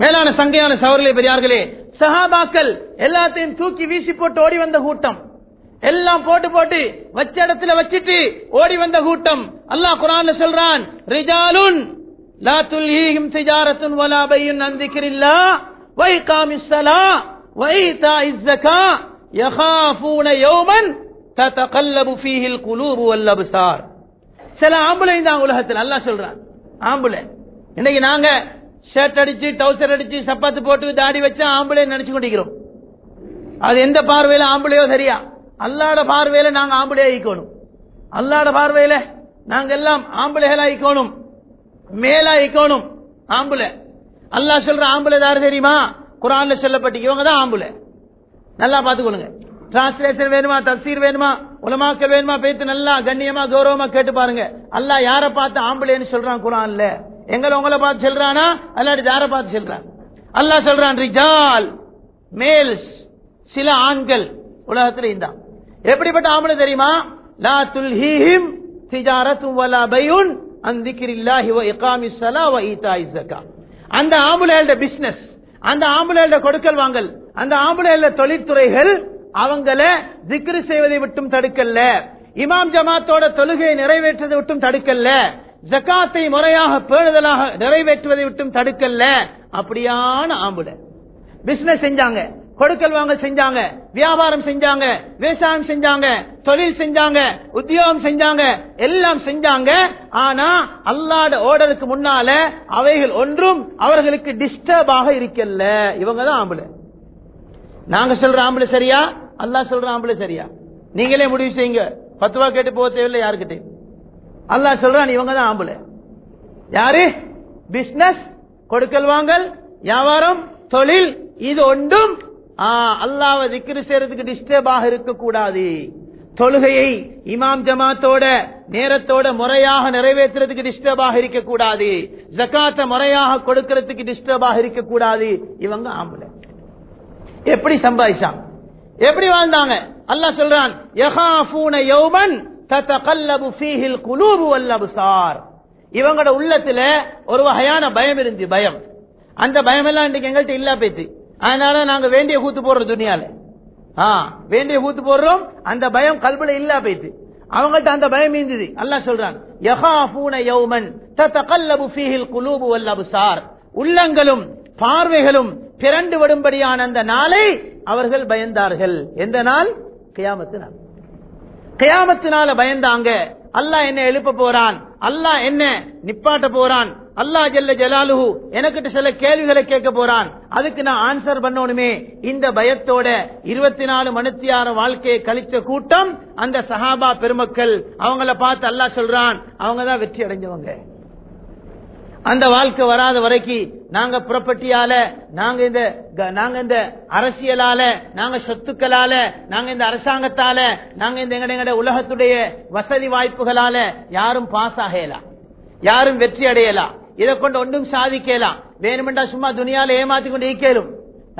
மேலான சங்கையான சவர்களே பெரியார்களே சஹாபாக்கள் எல்லாத்தையும் தூக்கி வீசி போட்டு ஓடி வந்த கூட்டம். எல்லாம் போட்டு போட்டு வச்ச இடத்துல வச்சிட்டு ஓடி வந்த கூட்டம். அல்லாஹ் குரான் சொல்றான் ரிஜாலுன் லா துல்ஹீஹிம் திஜாரத்துன் வலா பையுன் அன் வை வ வை ஸலாஹ் வ ஈதாஇஸ் யகாஃபூன யௌமன் ததகல்லபு ஃபீஹில் குலூபு வல் அப்சார் சில ஆம்பளை தான் உலகத்தில் அல்லாஹ் சொல்றான். ஆம்பளை இன்னைக்கு நாங்க ஷர்ட் அடிச்சு டவுசர் அடிச்சு சப்பாத்து போட்டு தாடி வச்சா ஆம்பளை நினைச்சு கொண்டிருக்கிறோம். அது எந்த பார்வையில ஆம்பளையோ சரியா? அல்லாட பார்வையில நாங்க ஆம்பளையா ஈக்கணும் அல்லாட பார்வையில நாங்க எல்லாம் ஆம்பளைகளா ஈக்கணும் மேலா ஈக்கணும் ஆம்பளை. அல்லாஹ் சொல்ற ஆம்பளை தாரு தெரியுமா? குரான்ல சொல்லப்பட்டு இவங்க தான் ஆம்பளை. நல்லா பாத்துக்கொள்ளுங்க டிரான்ஸ்லேஷன் வேணுமா? தப்சீர் வேணுமா? உலமாக்க வேணுமா? பேத்து நல்லா கண்ணியமா கௌரவமா கேட்டு பாருங்க. அல்லா யார பார்த்து ஆம்பளைன்னு சொல்றான் குரான்ல? எங்களை உங்களை பார்த்து செல்றானா? அல்லாடி யார பார்த்து செல்றான்? அல்லாஹ் சொல்றான் ரிஜால் மேல்ஸ் சில ஆண்கள் உலகத்தில் இருந்தான் எப்படிப்பட்ட ஆம்பளை தெரியுமா? லா துல்ஹீஹிம் திஜாரத்து வலா பையுன் அந்திக்ரில்லாஹி வ இகாமிஸ் ஸலா வ ஈதாயிஸ் ஸகா. அந்த ஆம்பளையோட பிசினஸ் அந்த ஆம்பளையோட கொடுக்கல் வாங்கல் அந்த ஆம்பளையோட தொழில்துறைகள் அவங்கள திக்ரு செய்வதை விட்டும் தடுக்கல்ல. இமாம் ஜமாத்தோட தொழுகையை நிறைவேற்றுவதை விட்டும் தடுக்கல்ல. ஜகாத்தை முறையாக பேணுதலாக நிறைவேற்றுவதை விட்டும் தடுக்கல்ல. அப்படியான ஆம்புல. பிசினஸ் செஞ்சாங்க. கொடுக்கல் வாங்கல் செஞ்சாங்க. வியாபாரம் செஞ்சாங்க. விவசாயம் செஞ்சாங்க. தொழில் செஞ்சாங்க. உத்தியோகம் செஞ்சாங்க. எல்லாம் செஞ்சாங்க. ஆனா அல்லாட ஓர்டருக்கு முன்னால அவைகள் ஒன்றும் அவர்களுக்கு டிஸ்டர்ப் ஆக இருக்கல்ல. இவங்க தான் ஆம்புல. நாங்க சொல்ற ஆம்புல சரியா? அல்லாஹ் சொல்ற ஆம்புல சரியா? நீங்களே முடிவு செய்யுங்க. பத்து ரூபா கேட்டு போக தேவையில்லை யாருக்கிட்டே அல்லா சொல்றான் இவங்க தான் ஆம்பளை. யாரு? பிசினஸ் கொடுக்கல் வாங்கல் வியாபாரம் தொழில் இது ஒன்றும் அல்லாவை திக்ரு செய்யறதுக்கு டிஸ்டர்ப் ஆக இருக்கக்கூடாது. தொழுகையை இமாம் ஜமாத்தோட நேரத்தோட முறையாக நிறைவேற்றுறதுக்கு டிஸ்டர்ப் ஆக இருக்கக்கூடாது. ஜக்காத்த முறையாக கொடுக்கறதுக்கு டிஸ்டர்ப் ஆக இருக்கக்கூடாது. இவங்க ஆம்பளை. எப்படி சம்பாதிச்சான் எப்படி வாழ்ந்தாங்க? அல்லாஹ் சொல்றான் யகாஃபூன யௌமன் ஃபீஹில் இவங்களோட உள்ளத்துல ஒரு வகையான பயம் இருந்து பயம். அந்த பயம் எல்லாம் எங்கள்கிட்ட இல்ல பேச்சு அதனால நாங்க வேண்டிய கூத்து போடுறோம் துணியால ஆ வேண்டிய கூத்து போடுறோம் அந்த பயம் கல்புல இல்ல போயிட்டு அவங்கள்ட்ட அந்த பயம் இருந்தது அல்லாஹ் சொல்றான் யௌமன் ஃபீஹில் குலூபு உள்ளங்களும் பார்வைகளும் பிறண்டு விடும்படியான அந்த நாளை அவர்கள் பயந்தார்கள். எந்த நாள்? கியாமத்து நாள். கயாமத்தினால பயந்தாங்க. அல்லாஹ் என்ன எழுப்ப போறான். அல்லாஹ் என்ன நிப்பாட்ட போறான். அல்லாஹ் ஜல்ல ஜலாலுஹு எனக்கிட்ட சில கேள்விகளை கேட்க போறான். அதுக்கு நான் ஆன்சர் பண்ணணுமே. இந்த பயத்தோட இருபத்தி நாலு மணித்தியார வாழ்க்கையை கழிச்ச கூட்டம் அந்த சஹாபா பெருமக்கள். அவங்கள பார்த்து அல்லாஹ் சொல்றான். அவங்க தான் வெற்றி அடைஞ்சவங்க. அந்த வாழ்க்கை வராத வரைக்கும் நாங்க புறப்பட்டியால நாங்க இந்த க- நாங்க இந்த அரசியலால நாங்க சொத்துக்களால நாங்க இந்த அரசாங்கத்தால நாங்க இந்த எங்கட எங்கட உலகத்துடைய வசதி வாய்ப்புகளால யாரும் பாஸ் ஆகலாம் யாரும் வெற்றி அடையலாம் இதை கொண்டு ஒன்றும் சாதிக்கலாம் வேணுமெண்டா சும்மா துணியால ஏமாத்தி கொண்டு இயக்கலும்?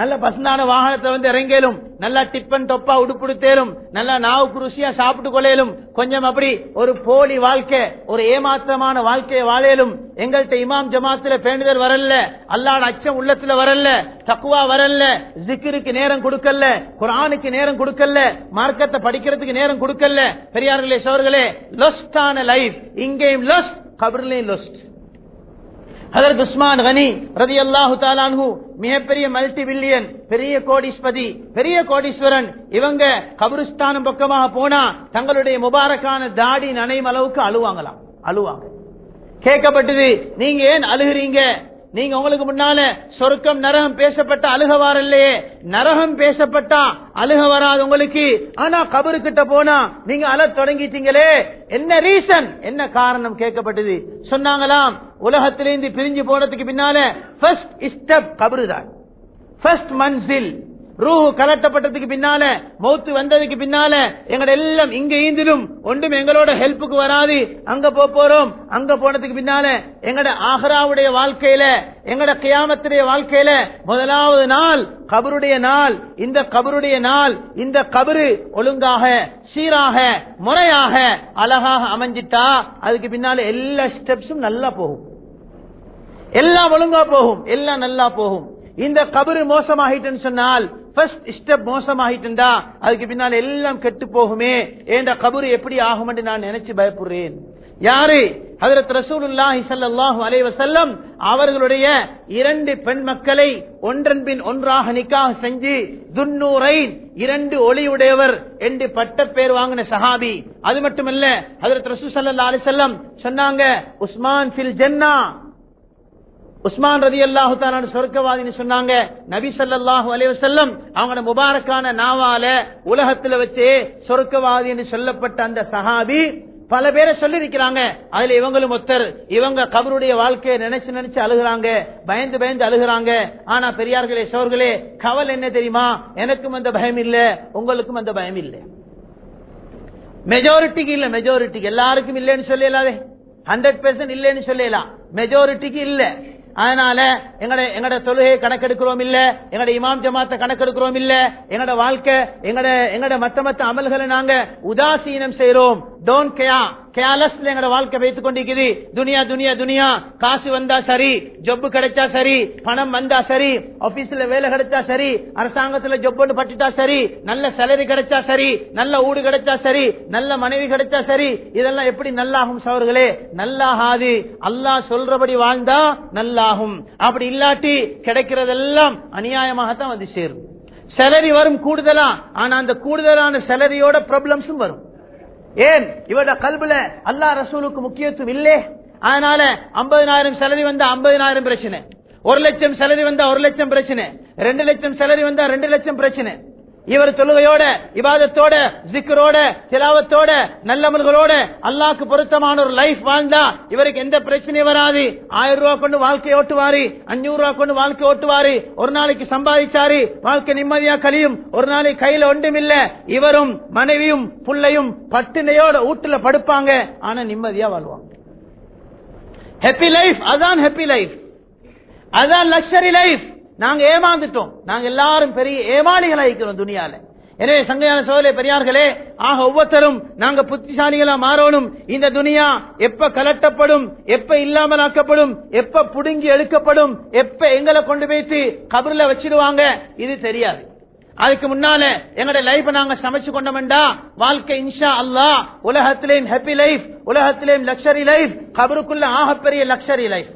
நல்ல பசுந்தான வாகனத்தை வந்து இறங்கலும் நல்லா டிப்பன் தொப்பா உடுப்புடுத்தேலும் நல்லா நாவுக்கு ருசியா சாப்பிட்டு கொள்ளையிலும் கொஞ்சம் அப்படி ஒரு போலி வாழ்க்கை ஒரு ஏமாற்றமான வாழ்க்கையை வாழையிலும் எங்கள்கிட்ட இமாம் ஜமாத்துல பேணுதல் வரல அல்லாட அச்சம் உள்ளத்துல வரல தக்குவா வரல ஜிக்கிருக்கு நேரம் கொடுக்கல குரானுக்கு நேரம் கொடுக்கல மார்க்கத்தை படிக்கிறதுக்கு நேரம் கொடுக்கல பெரியார்களே சோர்களே லொஸ்டான லைஃப் இங்கேயும் லொஸ்ட் கபர்லையும் லொஸ்ட் ஹதரத் உஸ்மான் கனி ரதி அல்லாஹு தாலான்ஹு மிகப்பெரிய மல்டி பில்லியன் பெரிய கோடீஸ்பதி பெரிய கோடீஸ்வரன் இவங்க கபருஸ்தானம் பக்கமாக போனா தங்களுடைய முபாரக்கான தாடி நனையும் அளவுக்கு அழுவாங்களாம். அழுவாங்க. கேட்கப்பட்டது நீங்க ஏன் அழுகிறீங்க? நீங்க உங்களுக்கு முன்னால சொர்க்கம் நரகம் பேசப்பட்ட அழுக வாரல்லையே நரகம் பேசப்பட்டா அழுக வராது உங்களுக்கு. ஆனா கபரு கிட்ட போனா நீங்க அழ தொடங்கிட்டீங்களே. என்ன ரீசன்? என்ன காரணம் கேட்கப்பட்டது? சொன்னாங்களாம். உலகத்திலிருந்து பிரிஞ்சு போனதுக்கு பின்னால ஃபர்ஸ்ட் ஸ்டெப் கபரு தான் ஃபர்ஸ்ட் மன்சில் ரூஹு கலட்டப்பட்டதுக்கு பின்னால மௌத்து வந்ததுக்கு பின்னால எங்கட எல்லாம் இங்க ஈந்திலும் ஒன்றும் எங்களோட ஹெல்ப்புக்கு வராது. அங்க போறோம். அங்க போனதுக்கு பின்னால எங்கட ஆஹ்ராவுடைய வாழ்க்கையில எங்கட கியாமத்துடைய வாழ்க்கையில முதலாவது நாள் கபருடைய நாள். இந்த கபருடைய நாள் இந்த கபரு ஒழுங்காக சீராக முறையாக அழகாக அமைஞ்சிட்டா அதுக்கு பின்னால எல்லா ஸ்டெப்ஸும் நல்லா போகும். எல்லாம் ஒழுங்கா போகும். எல்லாம் நல்லா போகும். இந்த கபரு மோசமாகிட்டுன்னு சொன்னால் ஃபர்ஸ்ட் ஸ்டெப் மோசமாகிட்டுண்டா அதுக்கு பின்னால் எல்லாம் கெட்டு போகுமே ஏண்ட கபரு எப்படி ஆகும் என்று நான் நினைச்சு பயப்படுறேன் யாரு? ஹதரத் ரசூலுல்லாஹி ஸல்லல்லாஹு அலைஹி அவர்களுடைய இரண்டு பெண் மக்களை ஒன்றன் பின் ஒன்றாக நிக்காக செஞ்சு துன்னூரை இரண்டு ஒளியுடையவர் என்று பட்ட பேர் வாங்கின சஹாபி. அது மட்டுமல்ல ஹதரத் ரசூல் ஸல்லல்லாஹு அலைஹி சொன்னாங்க உஸ்மான் ஃபில் ஜன்னா உஸ்மான் ரதி அல்லாஹு சொர்க்கவாதின்னு சொன்னாங்க. நபி ஸல்லல்லாஹு அலைஹி செல்லம் அவங்களோட முபாரக்கான நாவால உலகத்துல வச்சு சொர்க்கவாதின்னு சொல்லப்பட்ட அந்த சஹாபி பல பேரை சொல்லிருக்கிறாங்க அதுல இவங்களும் ஒத்தர். இவங்க கபருடைய வாழ்க்கையை நினைச்சு நினைச்சு அழுகுறாங்க. பயந்து பயந்து அழுகுறாங்க. ஆனா பெரியார்களே சோர்களே கவல் என்ன தெரியுமா? எனக்கும் அந்த பயம் இல்ல உங்களுக்கும் அந்த பயம் இல்ல. மெஜாரிட்டிக்கு இல்ல மெஜாரிட்டிக்கு எல்லாருக்கும் இல்லைன்னு சொல்லலாவே ஹண்ட்ரட் பெர்சன்ட் இல்லைன்னு சொல்லலாம். மெஜாரிட்டிக்கு இல்ல. அதனால எங்கட எங்கட தொழுகை கணக்கெடுக்கிறோம் இல்ல எங்கட இமாம் ஜமாத்த கணக்கெடுக்கிறோம் இல்ல எங்கட வாழ்க்கை எங்கட எங்கட மத்த மத்த அமல்களை நாங்க உதாசீனம் செய்யறோம் டோன்ட் கேயா கேலஸ்ல எங்கட வாழ்க்கை வைத்துக் கொண்டிருக்குது. துனியா துனியா துனியா. காசு வந்தா சரி ஜொப்பு கிடைச்சா சரி பணம் வந்தா சரி ஆபீஸ்ல வேலை கிடைச்சா சரி அரசாங்கத்துல ஜப்பு பட்டுட்டா சரி நல்ல சேலரி கிடைச்சா சரி நல்ல ஊடு கிடைச்சா சரி நல்ல மனைவி கிடைச்சா சரி இதெல்லாம் எப்படி நல்லாகும் சவர்களே நல்லாகாது. அல்லாஹ் சொல்றபடி வாழ்ந்தா நல்லாகும். அப்படி இல்லாட்டி கிடைக்கிறதெல்லாம் அநியாயமாகத்தான் வந்து சேரும். சேலரி வரும் கூடுதலா ஆனா அந்த கூடுதலான சேலரியோட ப்ராப்ளம்ஸும் வரும். ஏன்? இவட கல்புல அல்லாஹ் ரசூலுக்கு முக்கியத்துவம் இல்லே. அதனால ஐம்பதினாயிரம் சேலரி வந்தா ஐம்பதினாயிரம் பிரச்சனை. ஒரு லட்சம் சேலரி வந்தா ஒரு லட்சம் பிரச்சனை. ரெண்டு லட்சம் சேலரி வந்தா ரெண்டு லட்சம் பிரச்சனை. இவர் தொழுகையோட இபாதத்தோட ஜிக்கரோட திலாவத்தோட நல்லமல்களோட அல்லாக்கு பொருத்தமான ஒரு லைஃப் வாழ்ந்தா இவருக்கு எந்த பிரச்சனையும் வராது. ஆயிரம் ரூபாய் கொண்டு வாழ்க்கை ஓட்டுவாரு அஞ்சூறு ரூபாய் கொண்டு வாழ்க்கை ஓட்டுவாரு ஒரு நாளைக்கு சம்பாதிச்சாரு வாழ்க்கை நிம்மதியா கழியும் ஒரு நாளைக்கு கையில ஒன்றும் இல்ல இவரும் மனைவியும் புள்ளையும் பட்டினையோட வீட்டுல படுப்பாங்க ஆனா நிம்மதியா வாழ்வாங்க. ஹாப்பி லைஃப் அதான் ஹாப்பி லைஃப் அதான் லக்ஸரி லைஃப் நாங்க ஏமாந்துட்டோம். நாங்க எல்லாரும் பெரிய ஏமாளிகளா இருக்கிறோம் துணியால. எனவே சங்கையான சோதனை பெரியார்களே ஆக ஒவ்வொருத்தரும் நாங்க புத்திசாலிகளா மாறணும். இந்த துனியா எப்ப கலட்டப்படும் எப்ப இல்லாமல் ஆக்கப்படும் எப்ப புடுங்கி எடுக்கப்படும் எப்ப எங்களை கொண்டு போய்த்து கபர்ல வச்சிருவாங்க இது தெரியாது. அதுக்கு முன்னால எங்களுடைய லைஃப் நாங்க சமைச்சு கொண்டோம்டா வாழ்க்கை இன்ஷா அல்லாஹ் உலகத்திலேயும் ஹாப்பி லைஃப் உலகத்திலேயும் லக்ஸரி லைஃப் கபருக்குள்ள ஆகப்பெரிய லக்ஸரி லைஃப்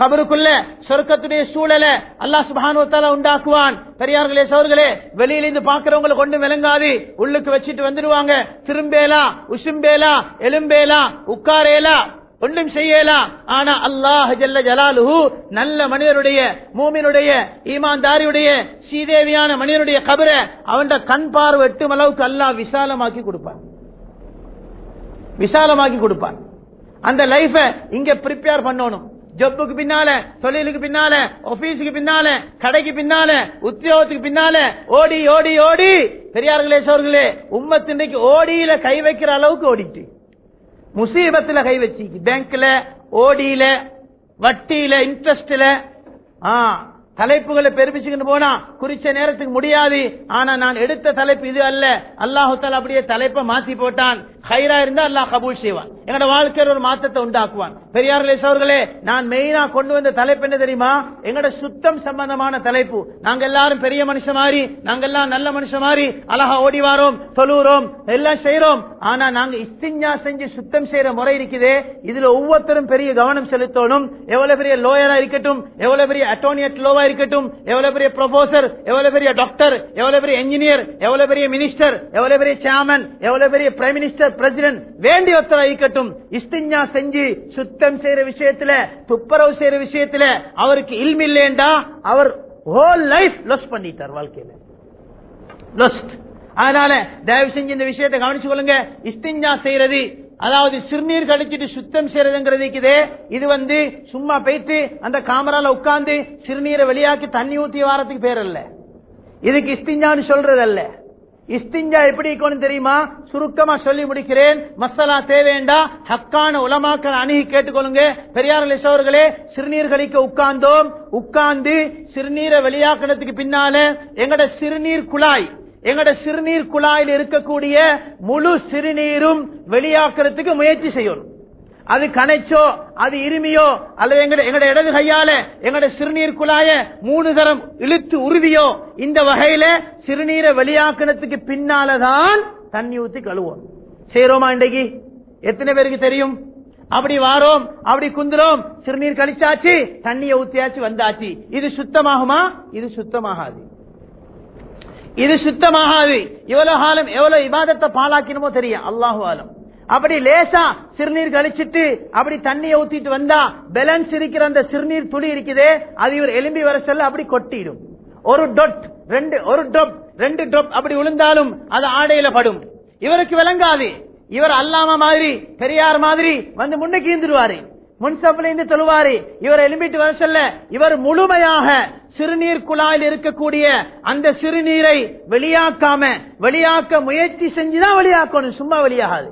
கபருக்குள்ள சொர்க்கத்துடைய சூழலை அல்லாஹ் சுபானுவத்தால உண்டாக்குவான். பெரியார்களே சோர்களே வெளியிலிருந்து பாக்குறவங்களை கொண்டு விளங்காது. உள்ளுக்கு வச்சுட்டு வந்துடுவாங்க. திரும்பேலா உசும்பேலா எலும்பேலா உட்காரேலா ஒன்றும் செய்யலாம் ஆனா அல்லாஹ் ஜல்ல ஜலாலுஹு நல்ல மனிதருடைய மூமினுடைய ஈமான்தாரியுடைய ஸ்ரீதேவியான மனிதனுடைய கபரை அவன் கண் பார்வை எட்டும் அளவுக்கு அல்லாஹ் விசாலமாக்கி கொடுப்பான். விசாலமாக்கி கொடுப்பான். அந்த லைஃப இங்க ப்ரிப்பேர் பண்ணணும். ஜப்புக்கு பின்னால தொழிலுக்கு பின்னால ஆபீஸுக்கு பின்னால கடைக்கு பின்னால உத்தியோகத்துக்கு பின்னால ஓடி ஓடி ஓடி. பெரியார்களே சோர்களே உம்மத்து ஓடியில கை வைக்கிற அளவுக்கு ஓடிட்டு. முசீபத்துல கை வச்சு பேங்க்ல ஓடியில வட்டியில இன்ட்ரெஸ்ட்ல ஆ தலைப்புகளை பெருமிச்சுக்கிட்டு போனா குறிச்ச நேரத்துக்கு முடியாது. ஆனா நான் எடுத்த தலைப்பு இது அல்ல. அல்லாஹு அப்படியே தலைப்பை மாத்தி போட்டான். ஹைரா இருந்தா அல்லாஹ் கபூல் செய்வான். எங்களோட வாழ்க்கையில் ஒரு மாற்றத்தை உண்டாக்குவான். பெரியார் சோர்களே நான் மெயினா கொண்டு வந்த தலைப்பு என்ன தெரியுமா? எங்களோட சுத்தம் சம்பந்தமான தலைப்பு. நாங்க எல்லாரும் பெரிய மனுஷன் மாதிரி நாங்க எல்லாம் நல்ல மனுஷன் மாதிரி அழகா ஓடி வாரோம் தொழுறோம் எல்லாம் செய்யறோம் ஆனா நாங்க இஸ்திஞ்சா செஞ்சு சுத்தம் செய்யற முறை இருக்குதே. இதுல ஒவ்வொருத்தரும் பெரிய கவனம் செலுத்தணும். எவ்வளவு பெரிய லோயரா இருக்கட்டும் எவ்வளவு பெரிய அட்டோனியட் லோவா இருக்கட்டும். எவ்வளவு பெரிய ப்ரொஃபசர் எவ்வளவு பெரிய டாக்டர் எவ்வளவு பெரிய என்ஜினியர் எவ்வளவு பெரிய மினிஸ்டர் எவ்வளவு பெரிய சேர்மன் எவ்வளவு பெரிய பிரைம் மினிஸ்டர் பிரசிடென்ட் வேண்டிய ஒருத்தரா இருக்கட்டும் இஸ்திஞ்சா செஞ்சு சுத்தம் செய்யற விஷயத்துல துப்புரவு செய்யற விஷயத்துல அவருக்கு இல்மில்லேண்டா அவர் ஹோல் லைஃப் லொஸ் பண்ணிட்டார் வாழ்க்கையில. லொஸ்ட் அதனால தயவு செஞ்சு இந்த விஷயத்தை கவனிச்சு கொள்ளுங்க இஸ்திஞ்சா செய்யறது அதாவது சிறுநீர் கழிச்சிட்டு சுத்தம் செய்யறதுங்கிறது இது வந்து சும்மா போயிட்டு அந்த காமரால உட்கார்ந்து சிறுநீரை வெளியாக்கி தண்ணி ஊத்தி வாரத்துக்கு பேர் அல்ல. இதுக்கு இஸ்திஞ்சான்னு சொல்றது அல்ல. இஸ்திஞ்சா எப்படி இருக்கணும் தெரியுமா? சுருக்கமா சொல்லி முடிக்கிறேன். மசாலா தேவையண்டா ஹக்கான உலமாக்கள் அணுகி கேட்டுக்கொள்ளுங்க. பெரியார் லிசவர்களே சிறுநீர் கழிக்க உட்கார்ந்தோம். உட்கார்ந்து சிறுநீரை வெளியாக்கினதுக்கு பின்னால எங்கட சிறுநீர் குழாய் எங்கட சிறுநீர் குழாயில் இருக்கக்கூடிய முழு சிறுநீரும் வெளியாக்குறதுக்கு முயற்சி செய்யணும். அது கனைச்சோ அது இருமியோ அல்லது எங்க எங்கட இடது கையால எங்கட சிறுநீர் குழாய மூணு தரம் இழுத்து உருவியோ இந்த வகையில சிறுநீரை வெளியாக்குனதுக்கு பின்னாலதான் தண்ணி ஊத்தி கழுவோம். செய்யறோமா இன்றைக்கு? எத்தனை பேருக்கு தெரியும்? அப்படி வாரோம் அப்படி குந்துறோம் சிறுநீர் கழிச்சாச்சு தண்ணியை ஊத்தியாச்சு வந்தாச்சு. இது சுத்தமாகுமா? இது சுத்தமாகாது. இது சுத்தமாகாது. எவ்வளவு காலம் எவ்வளவு இபாதத்தை பாலாக்கணுமோ தெரியும். அல்லாஹு ஆலம். அப்படி லேசா சிறுநீர் கழிச்சிட்டு அப்படி தண்ணியை ஊத்திட்டு வந்தா பேலன்ஸ் இருக்கிற அந்த சிறுநீர் துளி இருக்குதே அது இவர் எலும்பி வர சொல்ல அப்படி கொட்டிடும். ஒரு டொட் ரெண்டு ஒரு டொப் ரெண்டு டொப் அப்படி விழுந்தாலும் அது ஆடையில படும். இவருக்கு விளங்காது. இவர் அல்லாம மாதிரி பெரியார் மாதிரி வந்து முன்னுக்கு இருந்துருவாரு. முன்சப்பில இருந்து தொழுவாரு இவர் எலும்பிட்டு வர சொல்ல இவர் முழுமையாக சிறுநீர் குழாயில் இருக்கக்கூடிய அந்த சிறுநீரை வெளியாக்காம வெளியாக்க முயற்சி செஞ்சுதான் வெளியாக்கணும். சும்மா வெளியாகாது.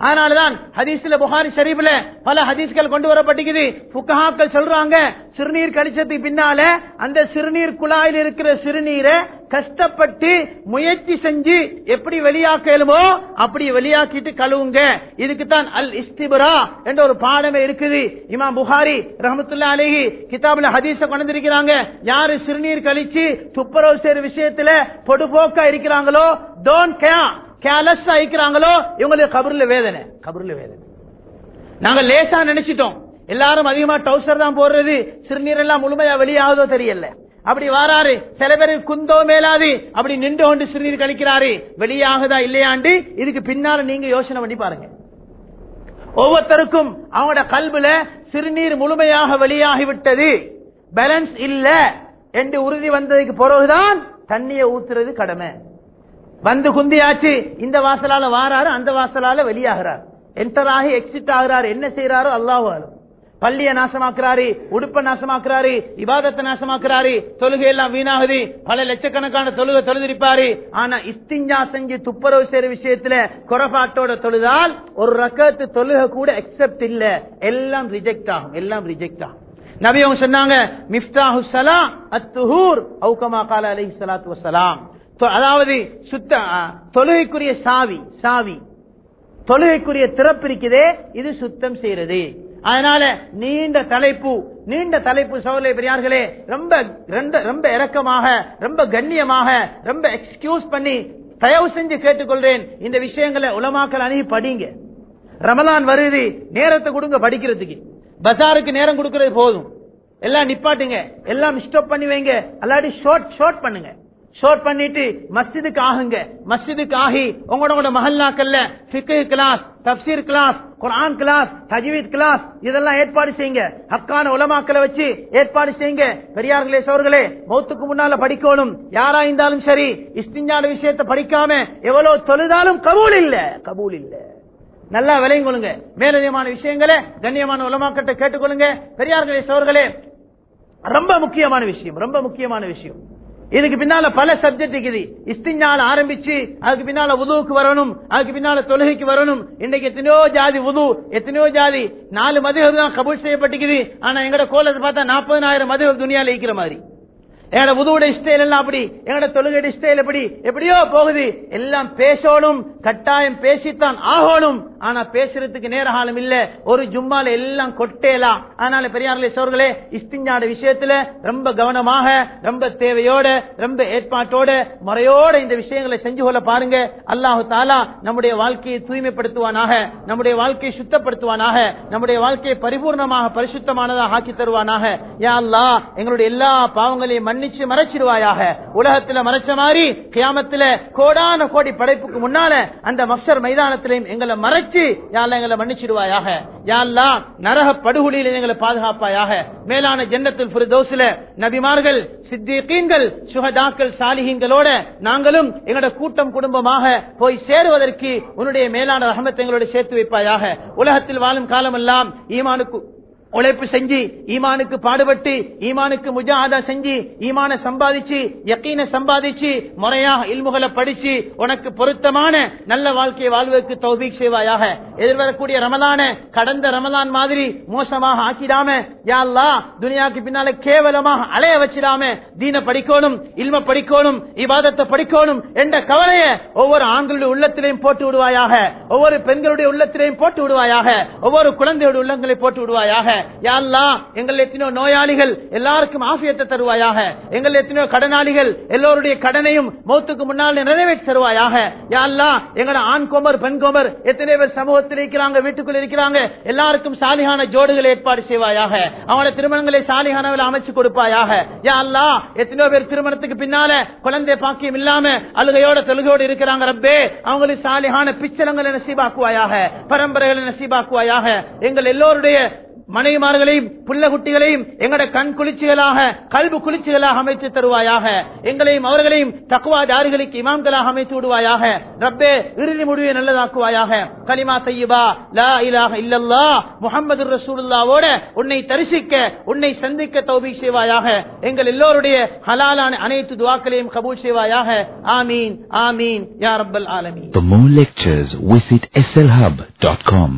அதனாலதான் ஹதீஸ்ல புகாரி ஷரீஃப்ல பல ஹதீஸ்கள் கொண்டு வரப்பட்டிருக்குது. புக்கஹாக்கள் சொல்றாங்க சிறுநீர் கழிச்சதுக்கு பின்னால அந்த சிறுநீர் குழாயில் இருக்கிற சிறுநீரை கஷ்டப்பட்டு முயற்சி செஞ்சு எப்படி வெளியாக்கலுமோ அப்படி வெளியாக்கிட்டு கழுவுங்க. இதுக்கு தான் அல் இஸ்திபரா என்ற ஒரு பாடமே இருக்குது. இமாம் புகாரி ரஹமத்துல்லா அலேஹி கிதாபுல ஹதீஸ கொண்டிருக்கிறாங்க யாரு சிறுநீர் கழிச்சு துப்புரவு செய்யற விஷயத்துல பொடுபோக்கா இருக்கிறாங்களோ டோன்ட் கேர் கேலஸ் ஆயிக்கிறாங்களோ இவங்களுக்கு கபர்ல வேதனை. கபர்ல வேதனை. நாங்க லேசா நினைச்சிட்டோம். எல்லாரும் அதிகமா டவுசர் தான் போடுறது சிறுநீர் எல்லாம் முழுமையா வெளியாகுதோ தெரியல. அப்படி வாராரு சில பேர் குந்தோ மேலாது அப்படி நின்று கொண்டு சிறுநீர் கழிக்கிறாரு. வெளியாகுதா இல்லையாண்டு இதுக்கு பின்னால நீங்க யோசனை பண்ணி பாருங்க. ஒவ்வொருத்தருக்கும் அவங்களோட கல்வில சிறுநீர் முழுமையாக வெளியாகிவிட்டது. பேலன்ஸ் இல்ல. என்று உறுதி வந்ததுக்கு பிறகுதான் தண்ணியை ஊத்துறது கடமை. வந்து குந்தியாச்சு இந்த வாசலால வாராரு அந்த வாசலால வெளியாகிறார். என்டர் ஆகி எக்ஸிட் ஆகிறாரு. என்ன செய்யறாரோ அல்லாஹாலும் ஆளும் பள்ளிய நாசமாக்குறாரு உடுப்ப நாசமாக்குறாரு இவாதத்தை நாசமாக்குறாரு தொழுகை எல்லாம் வீணாகுது பல லட்சக்கணக்கான தொழுகை தொழுதிருப்பாரு. ஆனா இஸ்திஞ்சா செஞ்சு துப்புரவு செய்யற விஷயத்துல குறபாட்டோட தொழுதால் ஒரு ரக்கத்து தொழுகை கூட அக்செப்ட் இல்ல. எல்லாம் ரிஜெக்ட் ஆகும் எல்லாம் ரிஜெக்ட் ஆகும். நபி அவங்க சொன்னாங்க மிஃப்தாஹு ஹுசலா அத்துஹூர். அவுகமா கால அலைஹி சலாத்து வசலாம். அதாவது சுத்த தொழுகைக்குரிய சாவி சாவி. தொழுகைக்குரிய திறப்பு இருக்குதே இது சுத்தம் செய்யறது. அதனால நீண்ட தலைப்பு நீண்ட தலைப்பு சோதனை பெரியார்களே ரொம்ப ரொம்ப இறக்கமாக ரொம்ப கண்ணியமாக ரொம்ப எக்ஸ்கியூஸ் பண்ணி தயவு செஞ்சு கேட்டுக்கொள்றேன். இந்த விஷயங்களை உலமாக்கல் அணுகி படிங்க. ரமலான் வருது நேரத்தை கொடுங்க படிக்கிறதுக்கு. பசாருக்கு நேரம் கொடுக்கறது போதும். எல்லாம் நிப்பாட்டுங்க. எல்லாம் ஸ்டாப் பண்ணி வைங்க. அல்லாடி ஷார்ட் ஷார்ட் பண்ணுங்க. ஷோர்ட் பண்ணிட்டு மஸ்ஜிதுக்கு ஆகுங்க. மஸ்ஜிதுக்கு ஆகி உங்களோட மஹல்லாக்கல்ல ஃபிக்கு கிளாஸ் தப்சீர் கிளாஸ் குரான் கிளாஸ் தஜ்வீத் கிளாஸ் இதெல்லாம் ஏற்பாடு செய்யுங்க. ஹக்கான உலமாக்களை வச்சு ஏற்பாடு செய்யுங்க. பெரியார்களே சோர்களே மௌத்துக்கு முன்னால படிக்கணும். யாரா இருந்தாலும் சரி இஸ்திஞ்சான விஷயத்தை படிக்காம எவ்வளவு தொழுதாலும் கபூல் இல்ல. கபூல் இல்ல. நல்லா விலையும் கொள்ளுங்க. மேலதிகமான விஷயங்களை கண்ணியமான உலமாக்கிட்ட கேட்டுக்கொள்ளுங்க. பெரியார்களே சோர்களே ரொம்ப முக்கியமான விஷயம் ரொம்ப முக்கியமான விஷயம். இதுக்கு பின்னால பல சப்ஜெக்ட் இருக்குது. இஸ்திஞ்சால ஆரம்பிச்சு அதுக்கு பின்னால உதுவுக்கு வரணும் அதுக்கு பின்னால தொழுகைக்கு வரணும். இன்னைக்கு எத்தனையோ ஜாதி உது எத்தனையோ ஜாதி நாலு மதுகள் தான் கபூல் செய்யப்பட்டிருக்குது. ஆனா எங்கட கோலத்தை பார்த்தா நாற்பதனாயிரம் மதுகள் துணியால இருக்கிற மாதிரி. எங்களோட உதவுடைய ஸ்டைல் எல்லாம் அப்படி எங்களோட தொழுகையுடைய ஸ்டைல் எப்படி எப்படியோ போகுது. எல்லாம் பேசணும் கட்டாயம் பேசித்தான் ஆகணும் ஆனா பேசுறதுக்கு நேர காலம் இல்ல. ஒரு ஜும்மால எல்லாம் கொட்டேலாம். அதனால பெரியார்களே சோர்களே இஸ்திஞ்சாட விஷயத்துல ரொம்ப கவனமாக ரொம்ப தேவையோட ரொம்ப ஏற்பாட்டோட முறையோட இந்த விஷயங்களை செஞ்சு கொள்ள பாருங்க. அல்லாஹு தாலா நம்முடைய வாழ்க்கையை தூய்மைப்படுத்துவானாக நம்முடைய வாழ்க்கையை சுத்தப்படுத்துவானாக நம்முடைய வாழ்க்கையை பரிபூர்ணமாக பரிசுத்தமானதாக ஆக்கி தருவானாக. யா அல்லா எங்களுடைய எல்லா பாவங்களையும் மன்னி மன்னிச்சு மறைச்சிருவாயாக உலகத்துல மறைச்ச மாதிரி கியாமத்துல கோடான கோடி படைப்புக்கு முன்னால அந்த மக்சர் மைதானத்திலையும் எங்களை மறைச்சு யாழ்ல எங்களை மன்னிச்சிருவாயாக யாழ்லா நரக படுகொலியில எங்களை பாதுகாப்பாயாக. மேலான ஜன்னத்தில் புரிதோசில நபிமார்கள் சித்திகீன்கள் சுகதாக்கள் சாலிகீன்களோட நாங்களும் எங்களோட கூட்டம் குடும்பமாக போய் சேருவதற்கு உன்னுடைய மேலான ரகமத்தை எங்களோட சேர்த்து வைப்பாயாக. உலகத்தில் வாழும் காலமெல்லாம் ஈமானுக்கு உழைப்பு செஞ்சு ஈமானுக்கு பாடுபட்டு ஈமானுக்கு முஜாதா செஞ்சு ஈமான சம்பாதிச்சு யக்கீன சம்பாதிச்சு முறையாக இல்முகளை படிச்சு உனக்கு பொருத்தமான நல்ல வாழ்க்கையை வாழ்வதற்கு தௌபிக் செய்வாயாக. எதிர்வரக்கூடிய ரமதான கடந்த ரமதான் மாதிரி மோசமாக ஆக்கிடாம யாழ்லா துனியாவுக்கு பின்னால கேவலமாக அலைய வச்சிடாம தீன படிக்கணும் இல்ம படிக்கணும் இவாதத்தை படிக்கணும் என்ற கவலைய ஒவ்வொரு ஆண்களுடைய உள்ளத்திலையும் போட்டு விடுவாயாக. ஒவ்வொரு பெண்களுடைய உள்ளத்திலையும் போட்டு விடுவாயாக. ஒவ்வொரு குழந்தையுடைய உள்ளங்களை போட்டு விடுவாயாக. யா எங்கள் எத்தனையோ நோயாளிகள் எல்லாருக்கும் ஆசியத்தை தருவாயாக. எங்கள் எத்தனையோ கடனாளிகள் எல்லோருடைய கடனையும் மௌத்துக்கு முன்னால் நிறைவேற்றி தருவாயாக. யாழ்லா அல்லாஹ் எங்களோட ஆண் கோமர் பெண் கோமர் எத்தனை பேர் சமூகத்தில் இருக்கிறாங்க வீட்டுக்குள் இருக்கிறாங்க எல்லாருக்கும் சாலிகான ஜோடுகளை ஏற்பாடு செய்வாயாக. அவங்களோட திருமணங்களை சாலிகானவில் அமைச்சு கொடுப்பாயாக. யா அல்லாஹ் எத்தனையோ பேர் திருமணத்துக்கு பின்னால குழந்தை பாக்கியம் இல்லாம அழுகையோட தொழுகையோடு இருக்கிறாங்க ரப்பே. அவங்களுக்கு சாலிகான பிச்சலங்களை நசீபாக்குவாயாக பரம்பரைகளை நசீபாக்குவாயாக. எங்கள் எல்லோருடைய மனைவிமார்களையும் புள்ள குட்டிகளையும் எங்களோட கண் குளிர்ச்சிகளாக கல்வி குளிர்ச்சிகளாக அமைத்து தருவாயாக எங்களையும் அவர்களையும் தக்குவா ஜாரிகளுக்கு இமாம்களாக அமைத்து விடுவாயாக ரப்பே இறுதி முடிவை நல்லதாக்குவாயாக. கலிமா தையபா லா இலாக இல்லல்லா முஹம்மது ரசூலுல்லாவோட உன்னை தரிசிக்க உன்னை சந்திக்க தௌபி செய்வாயாக. எங்கள் எல்லோருடைய ஹலாலான அனைத்து துவாக்களையும் கபூல் செய்வாயாக. ஆமீன் ஆமீன் யா ரப்பல் ஆலமீன். For more lectures, visit slhub.com.